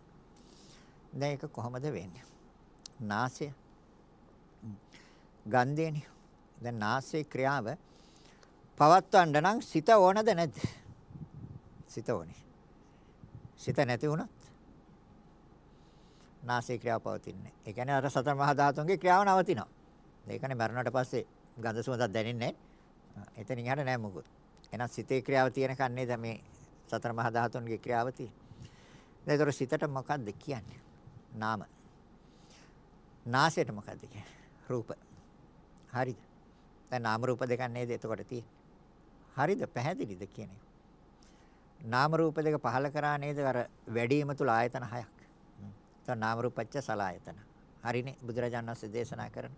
දැන් ඒක කොහොමද වෙන්නේ? නාසය ගන්ධේනේ. දැන් නාසයේ ක්‍රියාව පවත්වන්න නම් සිත ඕනද නැද්ද? සිත ඕනේ. සිත නැති වුණොත් නාසයේ ක්‍රියාව පවතින්නේ. ඒ කියන්නේ අර සතර මහා ධාතුන්ගේ ක්‍රියාව නවතිනවා. ඒකනේ මරණයට පස්සේ ගඳ සුවඳක් දැනෙන්නේ නැහැ. එතනින් එහාට නෑ මොකුත්. එහෙනම් සිතේ ක්‍රියාව තියෙනකන් නේද මේ සතර මහා ධාතුන්ගේ ක්‍රියාව තියෙන්නේ. දැන් ඒතර සිතට මොකක්ද කියන්නේ? නාම. නාසයට මොකක්ද කියන්නේ? රූප. හරිද? දැන් නාම රූප දෙකක් නේද එතකොට තියෙන්නේ. හරිද? පැහැදිලිද කියන්නේ? නාම රූප දෙක පහල කරා නේද අර වැඩිම තුල ආයතන හයක්. එතන නාම රූපච්ච සලායතන. හරිනේ බුදුරජාණන් වහන්සේ දේශනා කරන.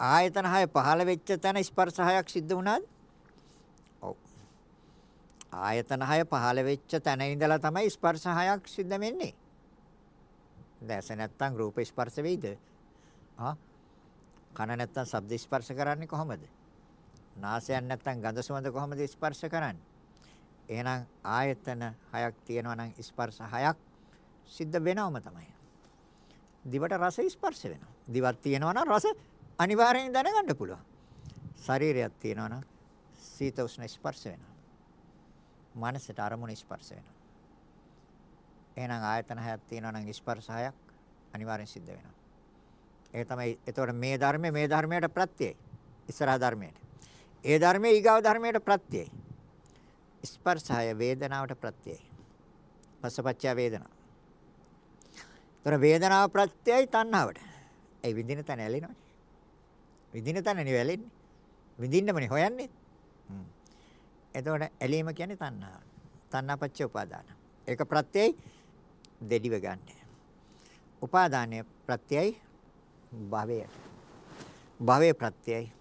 ආයතන හය පහල වෙච්ච තැන ස්පර්ශ හයක් සිද්ධ වුණාද? ඔව්. ආයතන හය පහල වෙච්ච තැන ඉඳලා තමයි ස්පර්ශ හයක් සිද්ධ වෙන්නේ. දැස නැත්තම් රූප ස්පර්ශ වෙයිද? ආ කන නැත්තම් ශබ්ද ස්පර්ශ කරන්නේ කොහොමද? නාසයක් නැත්තම් ගඳ සුවඳ කොහොමද ස්පර්ශ කරන්නේ? එහෙනම් ආයතන හයක් තියෙනවා නම් ස්පර්ශ හයක් සිද්ධ වෙනවම තමයි. දිවට රස ස්පර්ශ වෙනවා. දිවක් තියෙනවා නම් රස අනිවාර්යෙන් දැනගන්න පුළුවන්. ශරීරයක් තියෙනවා නම් සීත උෂ්ණ ස්පර්ශ වෙනවා. මනසට අරමුණ ස්පර්ශ වෙනවා. එහෙනම් ආයතන හයක් තියෙනවා නම් ස්පර්ශ හයක් අනිවාර්යෙන් සිද්ධ වෙනවා. ඒ තමයි එතකොට මේ ධර්මයේ මේ ධර්මයට ප්‍රත්‍යයයි. ඉස්සරහ ධර්මයට. ඒ ධර්මයේ ඊගාව ධර්මයට ප්‍රත්‍යයයි. ස්පර්ශය වේදනාවට ප්‍රත්‍යයයි. පස්සපච්චය වේදනා. ତොර වේදනාව ප්‍රත්‍යයයි තණ්හාවට. ඒ විඳින තැන ඇලෙනවනේ. විඳින තැනනේ වැලෙන්නේ. විඳින්නමනේ හොයන්නේ. හ්ම්. එතකොට ඇලීම කියන්නේ තණ්හාව. තණ්හාපච්ච උපාදාන. ඒක ප්‍රත්‍යයයි දෙඩිව ගන්න. උපාදානයේ ප්‍රත්‍යයයි භවය. භවයේ ප්‍රත්‍යයයි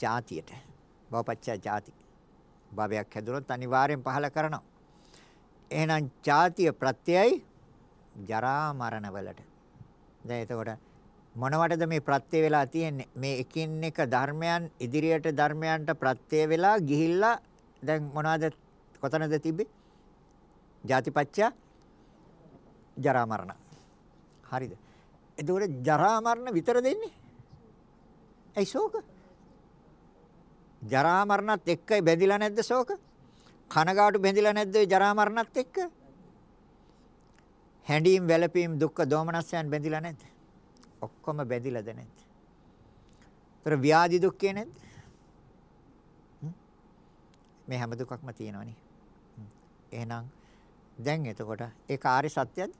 ජාතියට. භවපච්ච ජාති. භවයක් හැදුනොත් අනිවාර්යෙන් පහල කරනවා. එහෙනම් ජාතිය ප්‍රත්‍යයයි ජරා මරණ වලට. දැන් එතකොට මොනවටද මේ ප්‍රත්‍ය වෙලා තියෙන්නේ? මේ එකින් එක ධර්මයන් ඉදිරියට ධර්මයන්ට ප්‍රත්‍ය වෙලා ගිහිල්ලා දැන් මොනවද කොතනද තිබ්බේ? ජාතිපච්චය ජරා මරණ. හරිද? එතකොට ජරා මරණ විතර දෙන්නේ? ඇයි ශෝක? ජරා මරණත් එක්කයි බැඳිලා නැද්ද ශෝක? කනගාටු බැඳිලා නැද්ද ජරා මරණත් එක්ක? හැඬීම් වැළපීම් දුක්ඛ දෝමනස්යන් බැඳිලා නැද්ද? ඔක්කොම බැඳිලාද නැද්ද? ତොර ව්‍යාධි දුක්ඛේ නැද්ද? මේ හැම දුකක්ම තියෙනවනේ. එහෙනම් දැන් එතකොට ඒ කාර්ය සත්‍යද?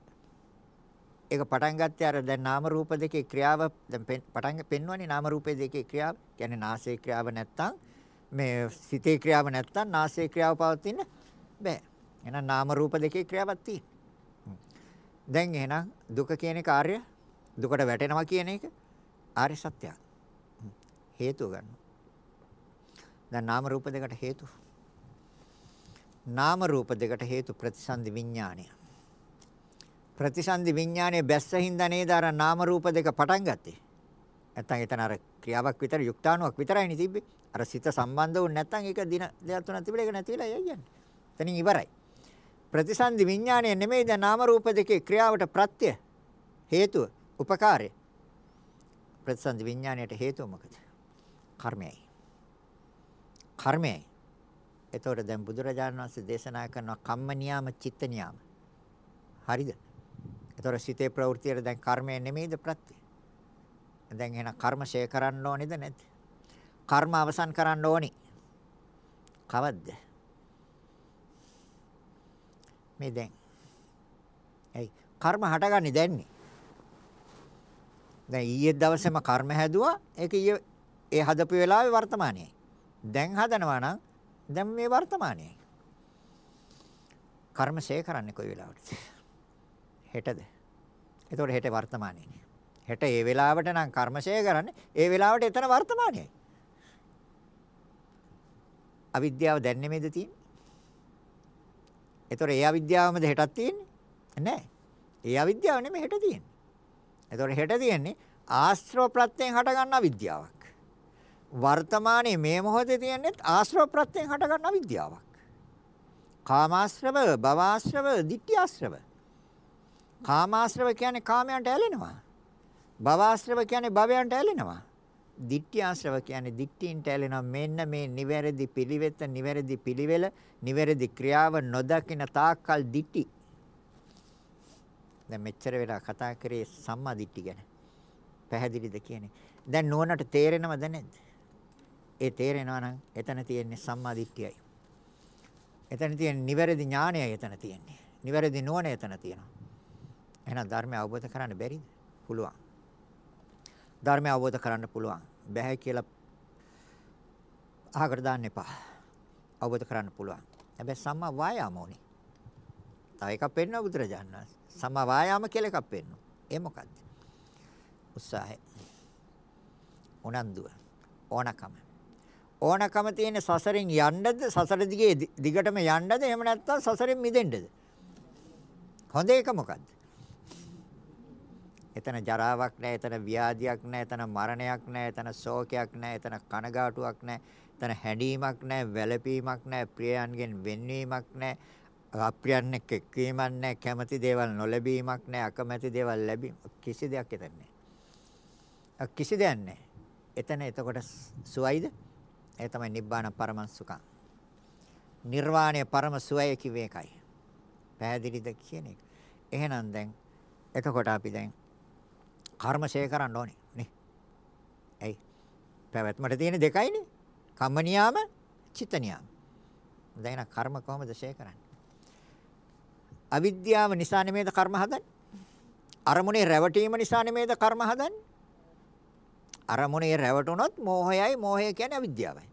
ඒක පටන් ගත්තේ අර දැන් නාම රූප දෙකේ ක්‍රියාව දැන් පටන් පෙන්වන්නේ නාම රූපේ දෙකේ ක්‍රියාව. කියන්නේ නාසයේ ක්‍රියාව නැත්තම් මේ සිතේ ක්‍රියාව නැත්තම් නාසයේ ක්‍රියාව පවතින බෑ. එහෙනම් නාම රූප දෙකේ ක්‍රියාවක් තියෙනවා. දැන් එහෙනම් දුක කියන කාර්ය දුකට වැටෙනවා කියන එක ආර්ය සත්‍යයක්. හේතුව ගන්නවා. දැන් නාම රූප දෙකට හේතු. නාම රූප දෙකට හේතු ප්‍රතිසන්දි විඥානය. ප්‍රතිසන්දි විඥානයේ බැස්සහින්ද නේද අර නාම රූප දෙක පටන් ගත්තේ. නැත්තම් එතන අර ක්‍රියාවක් විතර යුක්තාණුවක් විතරයිනේ තිබ්බේ. අර සිත සම්බන්ධ වුනේ නැත්තම් ඒක දින දෙකක් තුනක් තිබිලා ඒක නැති වෙලා යයි යන්නේ. එතනින් ඉවරයි. ප්‍රතිසන්දි විඥානය නෙමෙයි දැන් නාම රූප දෙකේ ක්‍රියාවට ප්‍රත්‍ය හේතුව උපකාරය. ප්‍රතිසන්දි විඥාණයට හේතුව මොකද? කර්මයයි. කර්මයයි. එතකොට දැන් බුදුරජාණන් වහන්සේ දේශනා කරනවා කම්ම නියාම චිත්ත නියාම. හරිද? එතකොට සිතේ ප්‍රවෘත්තියට දැන් කර්මය නෙමෙයිද ප්‍රත්‍ය? දැන් එහෙනම් කර්ම ෂේ කරන්න ඕනේද නැද්ද? කර්ම අවසන් කරන්න ඕනි. කවද්ද? මේ දැන්. එයි කර්ම හටගන්නේ දැන්නේ. දැන් ඊයේ දවසේම කර්ම හැදුවා. ඒක ඊයේ ඒ හදපු වෙලාවේ වර්තමානයේයි. දැන් හදනවා නම් දැන් මේ වර්තමානයේයි. කර්ම ෂේ කරන්නේ කොයි වෙලාවටද? හෙටද? එතකොට හෙට වර්තමානයේනේ. හෙට ඒ වෙලාවට නම් කර්ම ෂේ කරන්නේ ඒ වෙලාවට එතන වර්තමානයේයි. අවිද්‍යාව දැන් නෙමෙයිද තියෙන්නේ? එතකොට ඒ අවිද්‍යාවමද හෙටක් තියෙන්නේ? නැහැ. ඒ අවිද්‍යාව නෙමෙයි හෙට තියෙන්නේ. එතකොට හෙට තියෙන්නේ ආශ්‍රව ප්‍රත්‍යයෙන් හටගන්න අවිද්‍යාවක්. වර්තමානයේ මේ මොහොතේ තියෙන්නේ ආශ්‍රව ප්‍රත්‍යයෙන් හටගන්න අවිද්‍යාවක්. කාමාශ්‍රව, භවආශ්‍රව, ditthිආශ්‍රව. කාමාශ්‍රව කියන්නේ කාමයන්ට ඇලෙනවා. භවආශ්‍රව කියන්නේ භවයන්ට ඇලෙනවා. ditthිආශ්‍රව කියන්නේ ditthින්ට ඇලෙනවා. මෙන්න මේ නිවැරදි පිළිවෙත, නිවැරදි පිළිවෙල, නිවැරදි ක්‍රියාව නොදකින තාක්කල් ditthි. දැන් මෙච්චර වෙලා කතා කරේ සම්මා දිට්ඨි ගැන. පැහැදිලිද කියන්නේ? දැන් නුවණට තේරෙනවද නැද්ද? ඒ තේරෙනවා නම් එතන තියෙන්නේ සම්මා දිට්ඨියයි. එතන තියෙන නිවැරදි ඥානයයි එතන තියෙන්නේ. නිවැරදි නුවණ එතන තියෙනවා. එහෙනම් ධර්මය අවබෝධ කරගන්න බැරිද? පුළුවන්. ධර්මය අවබෝධ කරගන්න පුළුවන්. බැහැ කියලා අහකට දාන්න එපා. අවබෝධ කරගන්න පුළුවන්. හැබැයි සම්මා වායාම ඕනේ. තව එකක් පෙන්වන බුදුරජාණන් වහන්සේ. සම්මා වායාම කියලා එකක් පෙන්වනවා. ඒ මොකද්ද? උත්සාහය. උනන්දුව. ඕනකම. ඕනකම තියෙන සසරෙන් යන්නද සසර දිගේ දිගටම යන්නද එහෙම නැත්නම් සසරෙන් මිදෙන්නද? හොඳ එක මොකද්ද? එතන ජරාවක් නැහැ, එතන ව්‍යාධියක් නැහැ, එතන මරණයක් නැහැ, එතන ශෝකයක් නැහැ, එතන කනගාටුවක් නැහැ, එතන හැඬීමක් නැහැ, වැළපීමක් නැහැ, ප්‍රියයන්ගෙන් වෙන්වීමක් නැහැ, අප්‍රියයන් එක්ක එක්වීමක් නැහැ, කැමති දේවල් නොලැබීමක් නැහැ, අකමැති දේවල් ලැබීම කිසි දෙයක් එතන නැහැ. කිසි දෙයක් නැහැ. එතන එතකොට සුවයිද? ඒ තමයි නිබ්බාන පරම සුඛං. නිර්වාණය පරම සුවය කිව්වේ ඒකයි. පැහැදිලිද කියන එක. එහෙනම් දැන් එතකොට අපි දැන් කර්ම ෂේ කරන්න ඕනේ නේ. ඇයි? පැවැත්මට තියෙන දෙකයිනේ. කම්ම නියාම, චිත්ත නියාම. දැන් කර්ම කොහොමද ෂේ කරන්නේ? අවිද්‍යාව නිසා නෙමෙයිද කර්ම හදන්නේ? අරමුණේ රැවටීම නිසා නෙමෙයිද කර්ම හදන්නේ? අරමුණේ රැවටුනොත් මෝහයයි මෝහය කියන්නේ අවිද්‍යාවයි.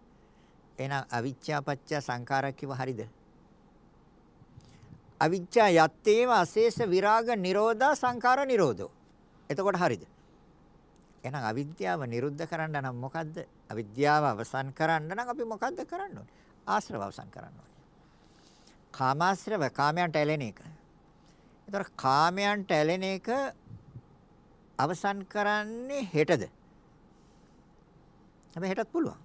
එහෙනම් අවිච්ඡා පත්‍ය සංඛාරක් කිව්ව හරිද? අවිච්ඡා යත්තේව අශේෂ විරාග නිරෝධා සංඛාර නිරෝධෝ. එතකොට හරිද? එහෙනම් අවිද්‍යාව නිරුද්ධ කරන්න නම් මොකද්ද? අවිද්‍යාව අවසන් කරන්න නම් අපි මොකද්ද කරන්න ඕනේ? ආශ්‍රව අවසන් කරන්න ඕනේ. කාමාශ්‍රව කාමයන්ට ඇලෙන එක. ඒතර කාමයන්ට ඇලෙන එක අවසන් කරන්නේ හෙටද? හැබැයි හෙටත් පුළුවන්.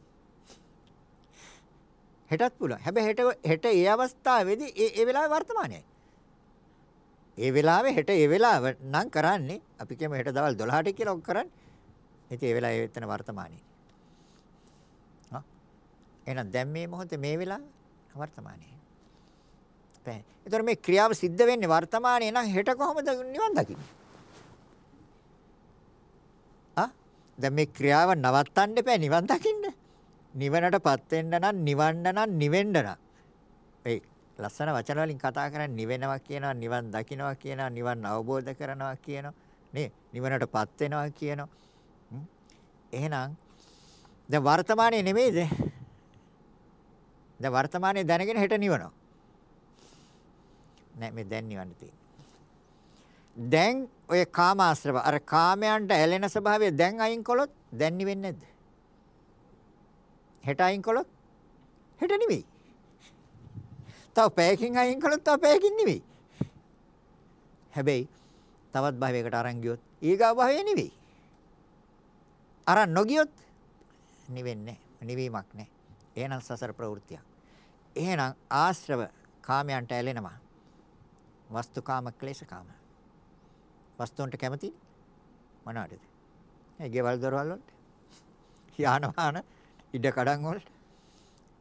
හෙටත් පුළුවන්. හැබැයි හෙට හෙට ඒ අවස්ථාවේදී ඒ ඒ වෙලාවේ වර්තමානයයි. ඒ වෙලාවේ හෙට ඒ වෙලාව නම් කරන්නේ අපි කියමු හෙට දවල් 12ට කියලා ඔක් කරන්නේ. ඉතින් ඒ වෙලාවේ එතන වර්තමානයේ. හා එහෙනම් දැන් මේ මොහොතේ මේ වෙලාව වර්තමානයේ. බෑ. ඒතර මේ ක්‍රියාව සිද්ධ වෙන්නේ වර්තමානයේ නම් හෙට කොහොමද නිවන් දකින්නේ? ආ දැන් මේ ක්‍රියාව නවත්තන්න එපා නිවන් දකින්න. නිවනටපත් වෙන්න නම් නිවන්න නම් නිවෙන්න නම් ඒ ලස්සන වචන වලින් කතා කරන්නේ නිවෙනවා කියනවා නිවන් දකින්නවා කියනවා නිවන් අවබෝධ කරනවා කියනවා නේ? නිවනටපත් වෙනවා කියනවා. එහෙනම් දැන් වර්තමානයේ නෙමෙයිද? දැන් වර්තමානයේ දැනගෙන හෙට නිවනවා. නෑ මේ දැන් නිවන්න තියෙන්නේ. දැන් ඔය කාමාශ්‍රව අර කාමයන්ට ඇලෙන ස්වභාවය දැන් අයින් කළොත් දැන් නිවෙන්නේ නැද්ද? හෙට අයින් කළොත් හෙට නෙවෙයි. තව පැයකින් අයින් කළොත් තව පැයකින් නෙවෙයි. හැබැයි තවත් භවයකට අරන් ගියොත් ඊගා භවය නෙවෙයි. අරන් නොගියොත් නිවෙන්නේ නිවීමක් නැහැ. එහෙනම් සසර ප්‍රවෘත්තියක්. එහෙනම් ආශ්‍රව කාමයන්ට ඇලෙනවා. වස්තුකාම ක්ලේශකාම. වස්තුන්ට කැමති මොනවටද? ඒ ගෙවල් දොරවල් වලට. යාන වාහන ඉඩ කඩන් වලට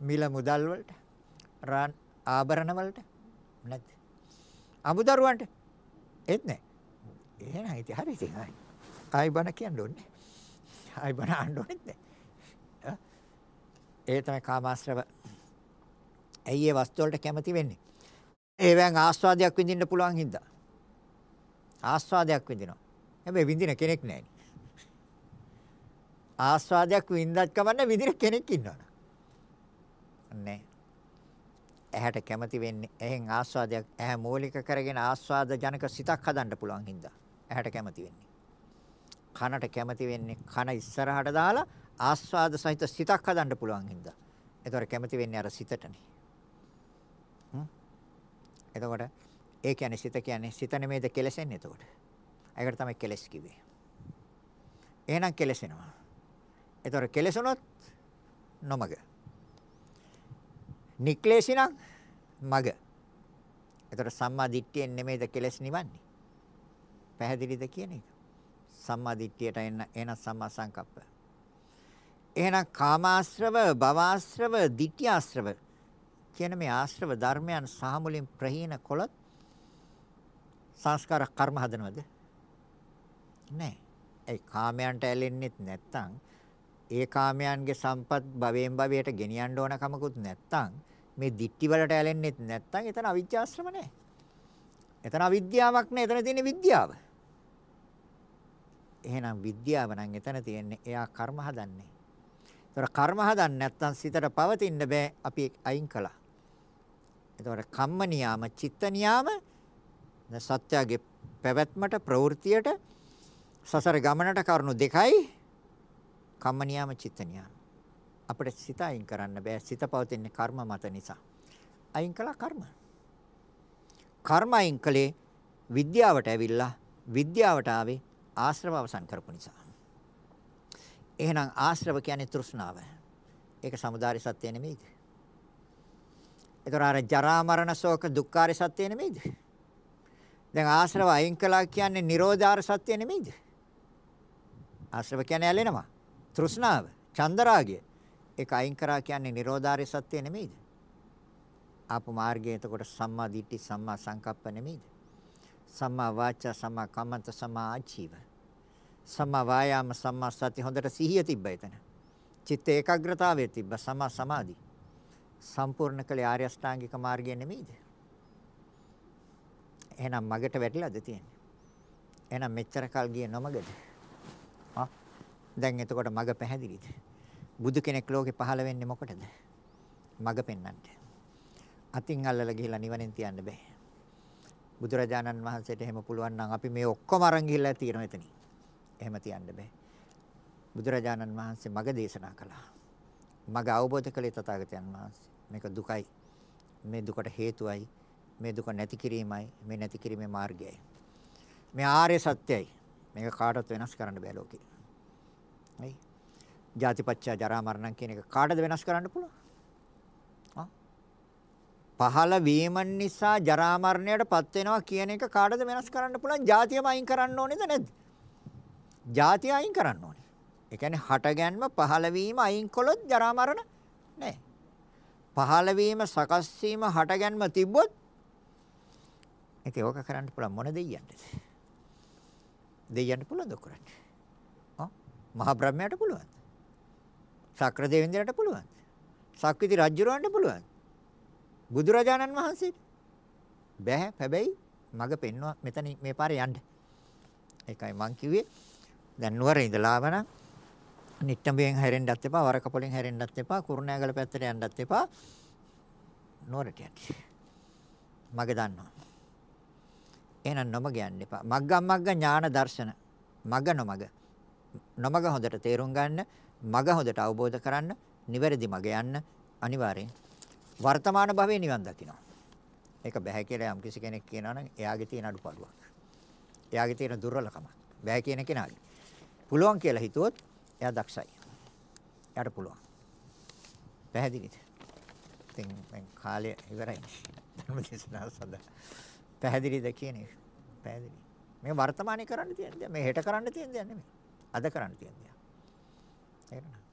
මිල මුදල් වලට රන් ආභරණ වලට? නැද්ද? අමුදරුවන්ට? ඒත් නෑ. එහෙනම් ඉතින් හරි ඉතින් ආයි. ආයි බණ කියන්න ඕනේ. ආයි බණ අහන්න ඕනෙත් නෑ. ඒ තමයි කාමාශ්‍රව. ඇයි ඒ වස්තු වලට කැමති වෙන්නේ? ඒවෙන් ආස්වාදයක් විඳින්න පුළුවන් හින්දා. ආස්වාදයක් විඳිනවා. හැබැයි විඳින කෙනෙක් නෑනේ ආස්වාදයක් වින්දත් කමන්න විදිර කෙනෙක් ඉන්නවනේ. නෑ. ඇහැට කැමති වෙන්නේ එහෙන් ආස්වාදයක් ඇහැ මූලික කරගෙන ආස්වාද ජනක සිතක් හදන්න පුළුවන් හින්දා. ඇහැට කැමති වෙන්නේ. කනට කැමති වෙන්නේ කන ඉස්සරහට දාලා ආස්වාද සහිත සිතක් හදන්න පුළුවන් හින්දා. ඒතකොට කැමති වෙන්නේ අර සිතටනේ. හ්ම්. එතකොට ඒ කියන්නේ සිත කියන්නේ සිත නෙමෙයිද කෙලසෙන්නේ එතකොට. ඒකට තමයි කෙලස් කිව්වේ. එහෙනම් කෙලසෙනවා. ඒතර කෙලසුනොත් නොමග. නික්ලේශිනම් මග. ඒතර සම්මා දිට්ඨියෙන් නෙමෙයිද කෙලස් නිවන්නේ. පැහැදිලිද කියන එක. සම්මා දිට්ඨියට එන්න එන සම්මා සංකප්ප. එහෙනම් කාමාශ්‍රව, භවආශ්‍රව, ditthියාශ්‍රව කියන මේ ආශ්‍රව ධර්මයන් සහ මුලින් ප්‍රහීන කොළත් සංස්කාර කර්ම හදනවද? නැහැ. ඒ කාමයන්ට ඇලෙන්නෙත් නැත්තම් ඒ කාමයන්ගේ සම්පත් භවයෙන් භවයට ගෙනියන්න ඕන කමකුත් නැත්තම් මේ දික්ටි වලට ඇලෙන්නෙත් නැත්තම් එතන අවිජ්ජාශ්‍රම නැහැ. එතන අවිද්‍යාවක් නෑ එතන තියෙන්නේ විද්‍යාව. එහෙනම් විද්‍යාව නම් එතන තියෙන්නේ එයා කර්ම හදන්නේ. ඒතර කර්ම හදන්නේ නැත්තම් සිතට පවතින්න බෑ අපි අයින් කළා. එතකොට කම්ම නියාම චිත්ත නියාම සත්‍යයේ පැවැත්මට ප්‍රවෘතියට සසර ගමනට කරුණු දෙකයි කම්ම නියාම චිත්ත නියාම. අපිට සිත අයින් කරන්න බෑ. සිත පවතින්නේ කර්ම මත නිසා. අයින් කළා කර්ම. කර්ම අයින් කළේ විද්‍යාවට ඇවිල්ලා විද්‍යාවට ආවේ ආශ්‍රව අවසන් කරපු නිසා. එහෙනම් ආශ්‍රව කියන්නේ තෘෂ්ණාව. ඒක samudāri සත්‍ය නෙමෙයිද? ඒතර අර ජරා මරණ ශෝක දුක්ඛාර සත්‍ය නෙමෙයිද? දැන් ආශ්‍රව අයින් කළා කියන්නේ නිරෝධාර සත්‍ය නෙමෙයිද? ආශ්‍රව කියන්නේ ඇලෙනවා. තෘෂ්ණාව, චන්දරාගය. ඒක අයින් කරා කියන්නේ Nirodhari සත්‍ය නෙමෙයිද? ආපු මාර්ගය එතකොට සම්මා දිට්ඨි සම්මා සංකප්ප නෙමෙයිද? සම්මා වාචා සම්මා කම්මන්ත සම්මා ආජීව. සම්මා වායාම සම්මා සති හොඳට සිහිය තිබ්බ එතන. චිත්ත ඒකාග්‍රතාවයේ තිබ්බ සම්මා සමාධි. සම්පූර්ණ කළේ ආර්ය අෂ්ටාංගික මාර්ගය නෙමෙයිද? එහෙනම් මගට වැටිලාද තියෙන්නේ? එහෙනම් මෙච්චර කල් ගියේ නොමගද? දැන් එතකොට මග පැහැදිලිද? බුදු කෙනෙක් ලෝකේ පහළ වෙන්නේ මොකටද? මග පෙන්වන්න. අතින් අල්ලලා ගිහිල්ලා නිවනෙන් තියන්න බෑ. බුදුරජාණන් වහන්සේට එහෙම පුළුවන් නම් අපි මේ ඔක්කොම අරන් ගිහිල්ලා තියෙනවා එතනින්. එහෙම තියන්න බෑ. බුදුරජාණන් වහන්සේ මග දේශනා කළා. මග අවබෝධ කළේ තථාගතයන් වහන්සේ. මේක දුකයි. මේ දුකට හේතුවයි. මේ දුක නැති කිරීමයි. මේ නැති කිරීමේ මාර්ගයයි. මේ ආර්ය සත්‍යයි. මේක කාටවත් වෙනස් කරන්න බෑ ලෝකේ. හයි. ජාතිපච්චා ජරා මරණ කියන එක කාටද වෙනස් කරන්න පුළුවන්? පහළ වීම නිසා ජරා මරණයටපත් වෙනවා කියන එක කාටද වෙනස් කරන්න පුළුවන්? ජාතියම අයින් කරන්න ඕනේද නැද්ද? ජාතිය අයින් කරන්න ඕනේ. ඒ කියන්නේ හටගැන්ම පහළ වීම අයින් කළොත් ජරා මරණ නැහැ. පහළ වීම සකස් වීම හටගැන්ම තිබ්බොත් ඒක ඕක කරන්න පුළුවන් මොන දෙයියන්ටද? දෙයියන්ට පුළුවන්ද කරන්නේ? ආ මහා බ්‍රහ්මයාට පුළුවන්ද? ශක්‍ර දෙවිඳුරට පුළුවන්ද? සක්විති රජුරවන්ට පුළුවන්ද? බුදුරජාණන් වහන්සේට බෑ හැබැයි මග පෙන්වුවා මෙතන මේ පාරේ යන්න. ඒකයි මං කිව්වේ දැන් නුවර ඉඳලාම නම් නිට්ටඹෙන් හැරෙන්නත් එපා වරකපොලෙන් හැරෙන්නත් එපා කුරුණෑගල පැත්තට යන්නත් එපා නුවරට යන්න. මග දන්නවා. එහෙනම් නොමග යන්න එපා. මග්ගම් මග්ග ඥාන දර්ශන. මග නොමග. නොමග හොඳට තේරුම් ගන්න, මග හොඳට අවබෝධ කරන්න, නිවැරදි මග යන්න අනිවාර්යෙන් වර්තමාන භවයේ නිවන් දකිනවා. ඒක බෑ කියලා යම් කිසි කෙනෙක් කියනවා නම් එයාගේ තියෙන අඩුපාඩුවක්. එයාගේ තියෙන දුර්වලකමක්. බෑ කියන කෙනාගේ. පුළුවන් කියලා හිතුවොත් එයා දක්ෂයි. එයාට පුළුවන්. පැහැදිලිද? ඉතින් දැන් කාලය ඉවරයි. ධර්ම දේශනාව සඳහා. පැහැදිලිද කියන එක? පැහැදිලි. මේ වර්තමානයේ කරන්න තියෙන දේ මේ හෙට කරන්න තියෙන දේ නෙමෙයි. අද කරන්න තියෙන දේ. තේරුණා?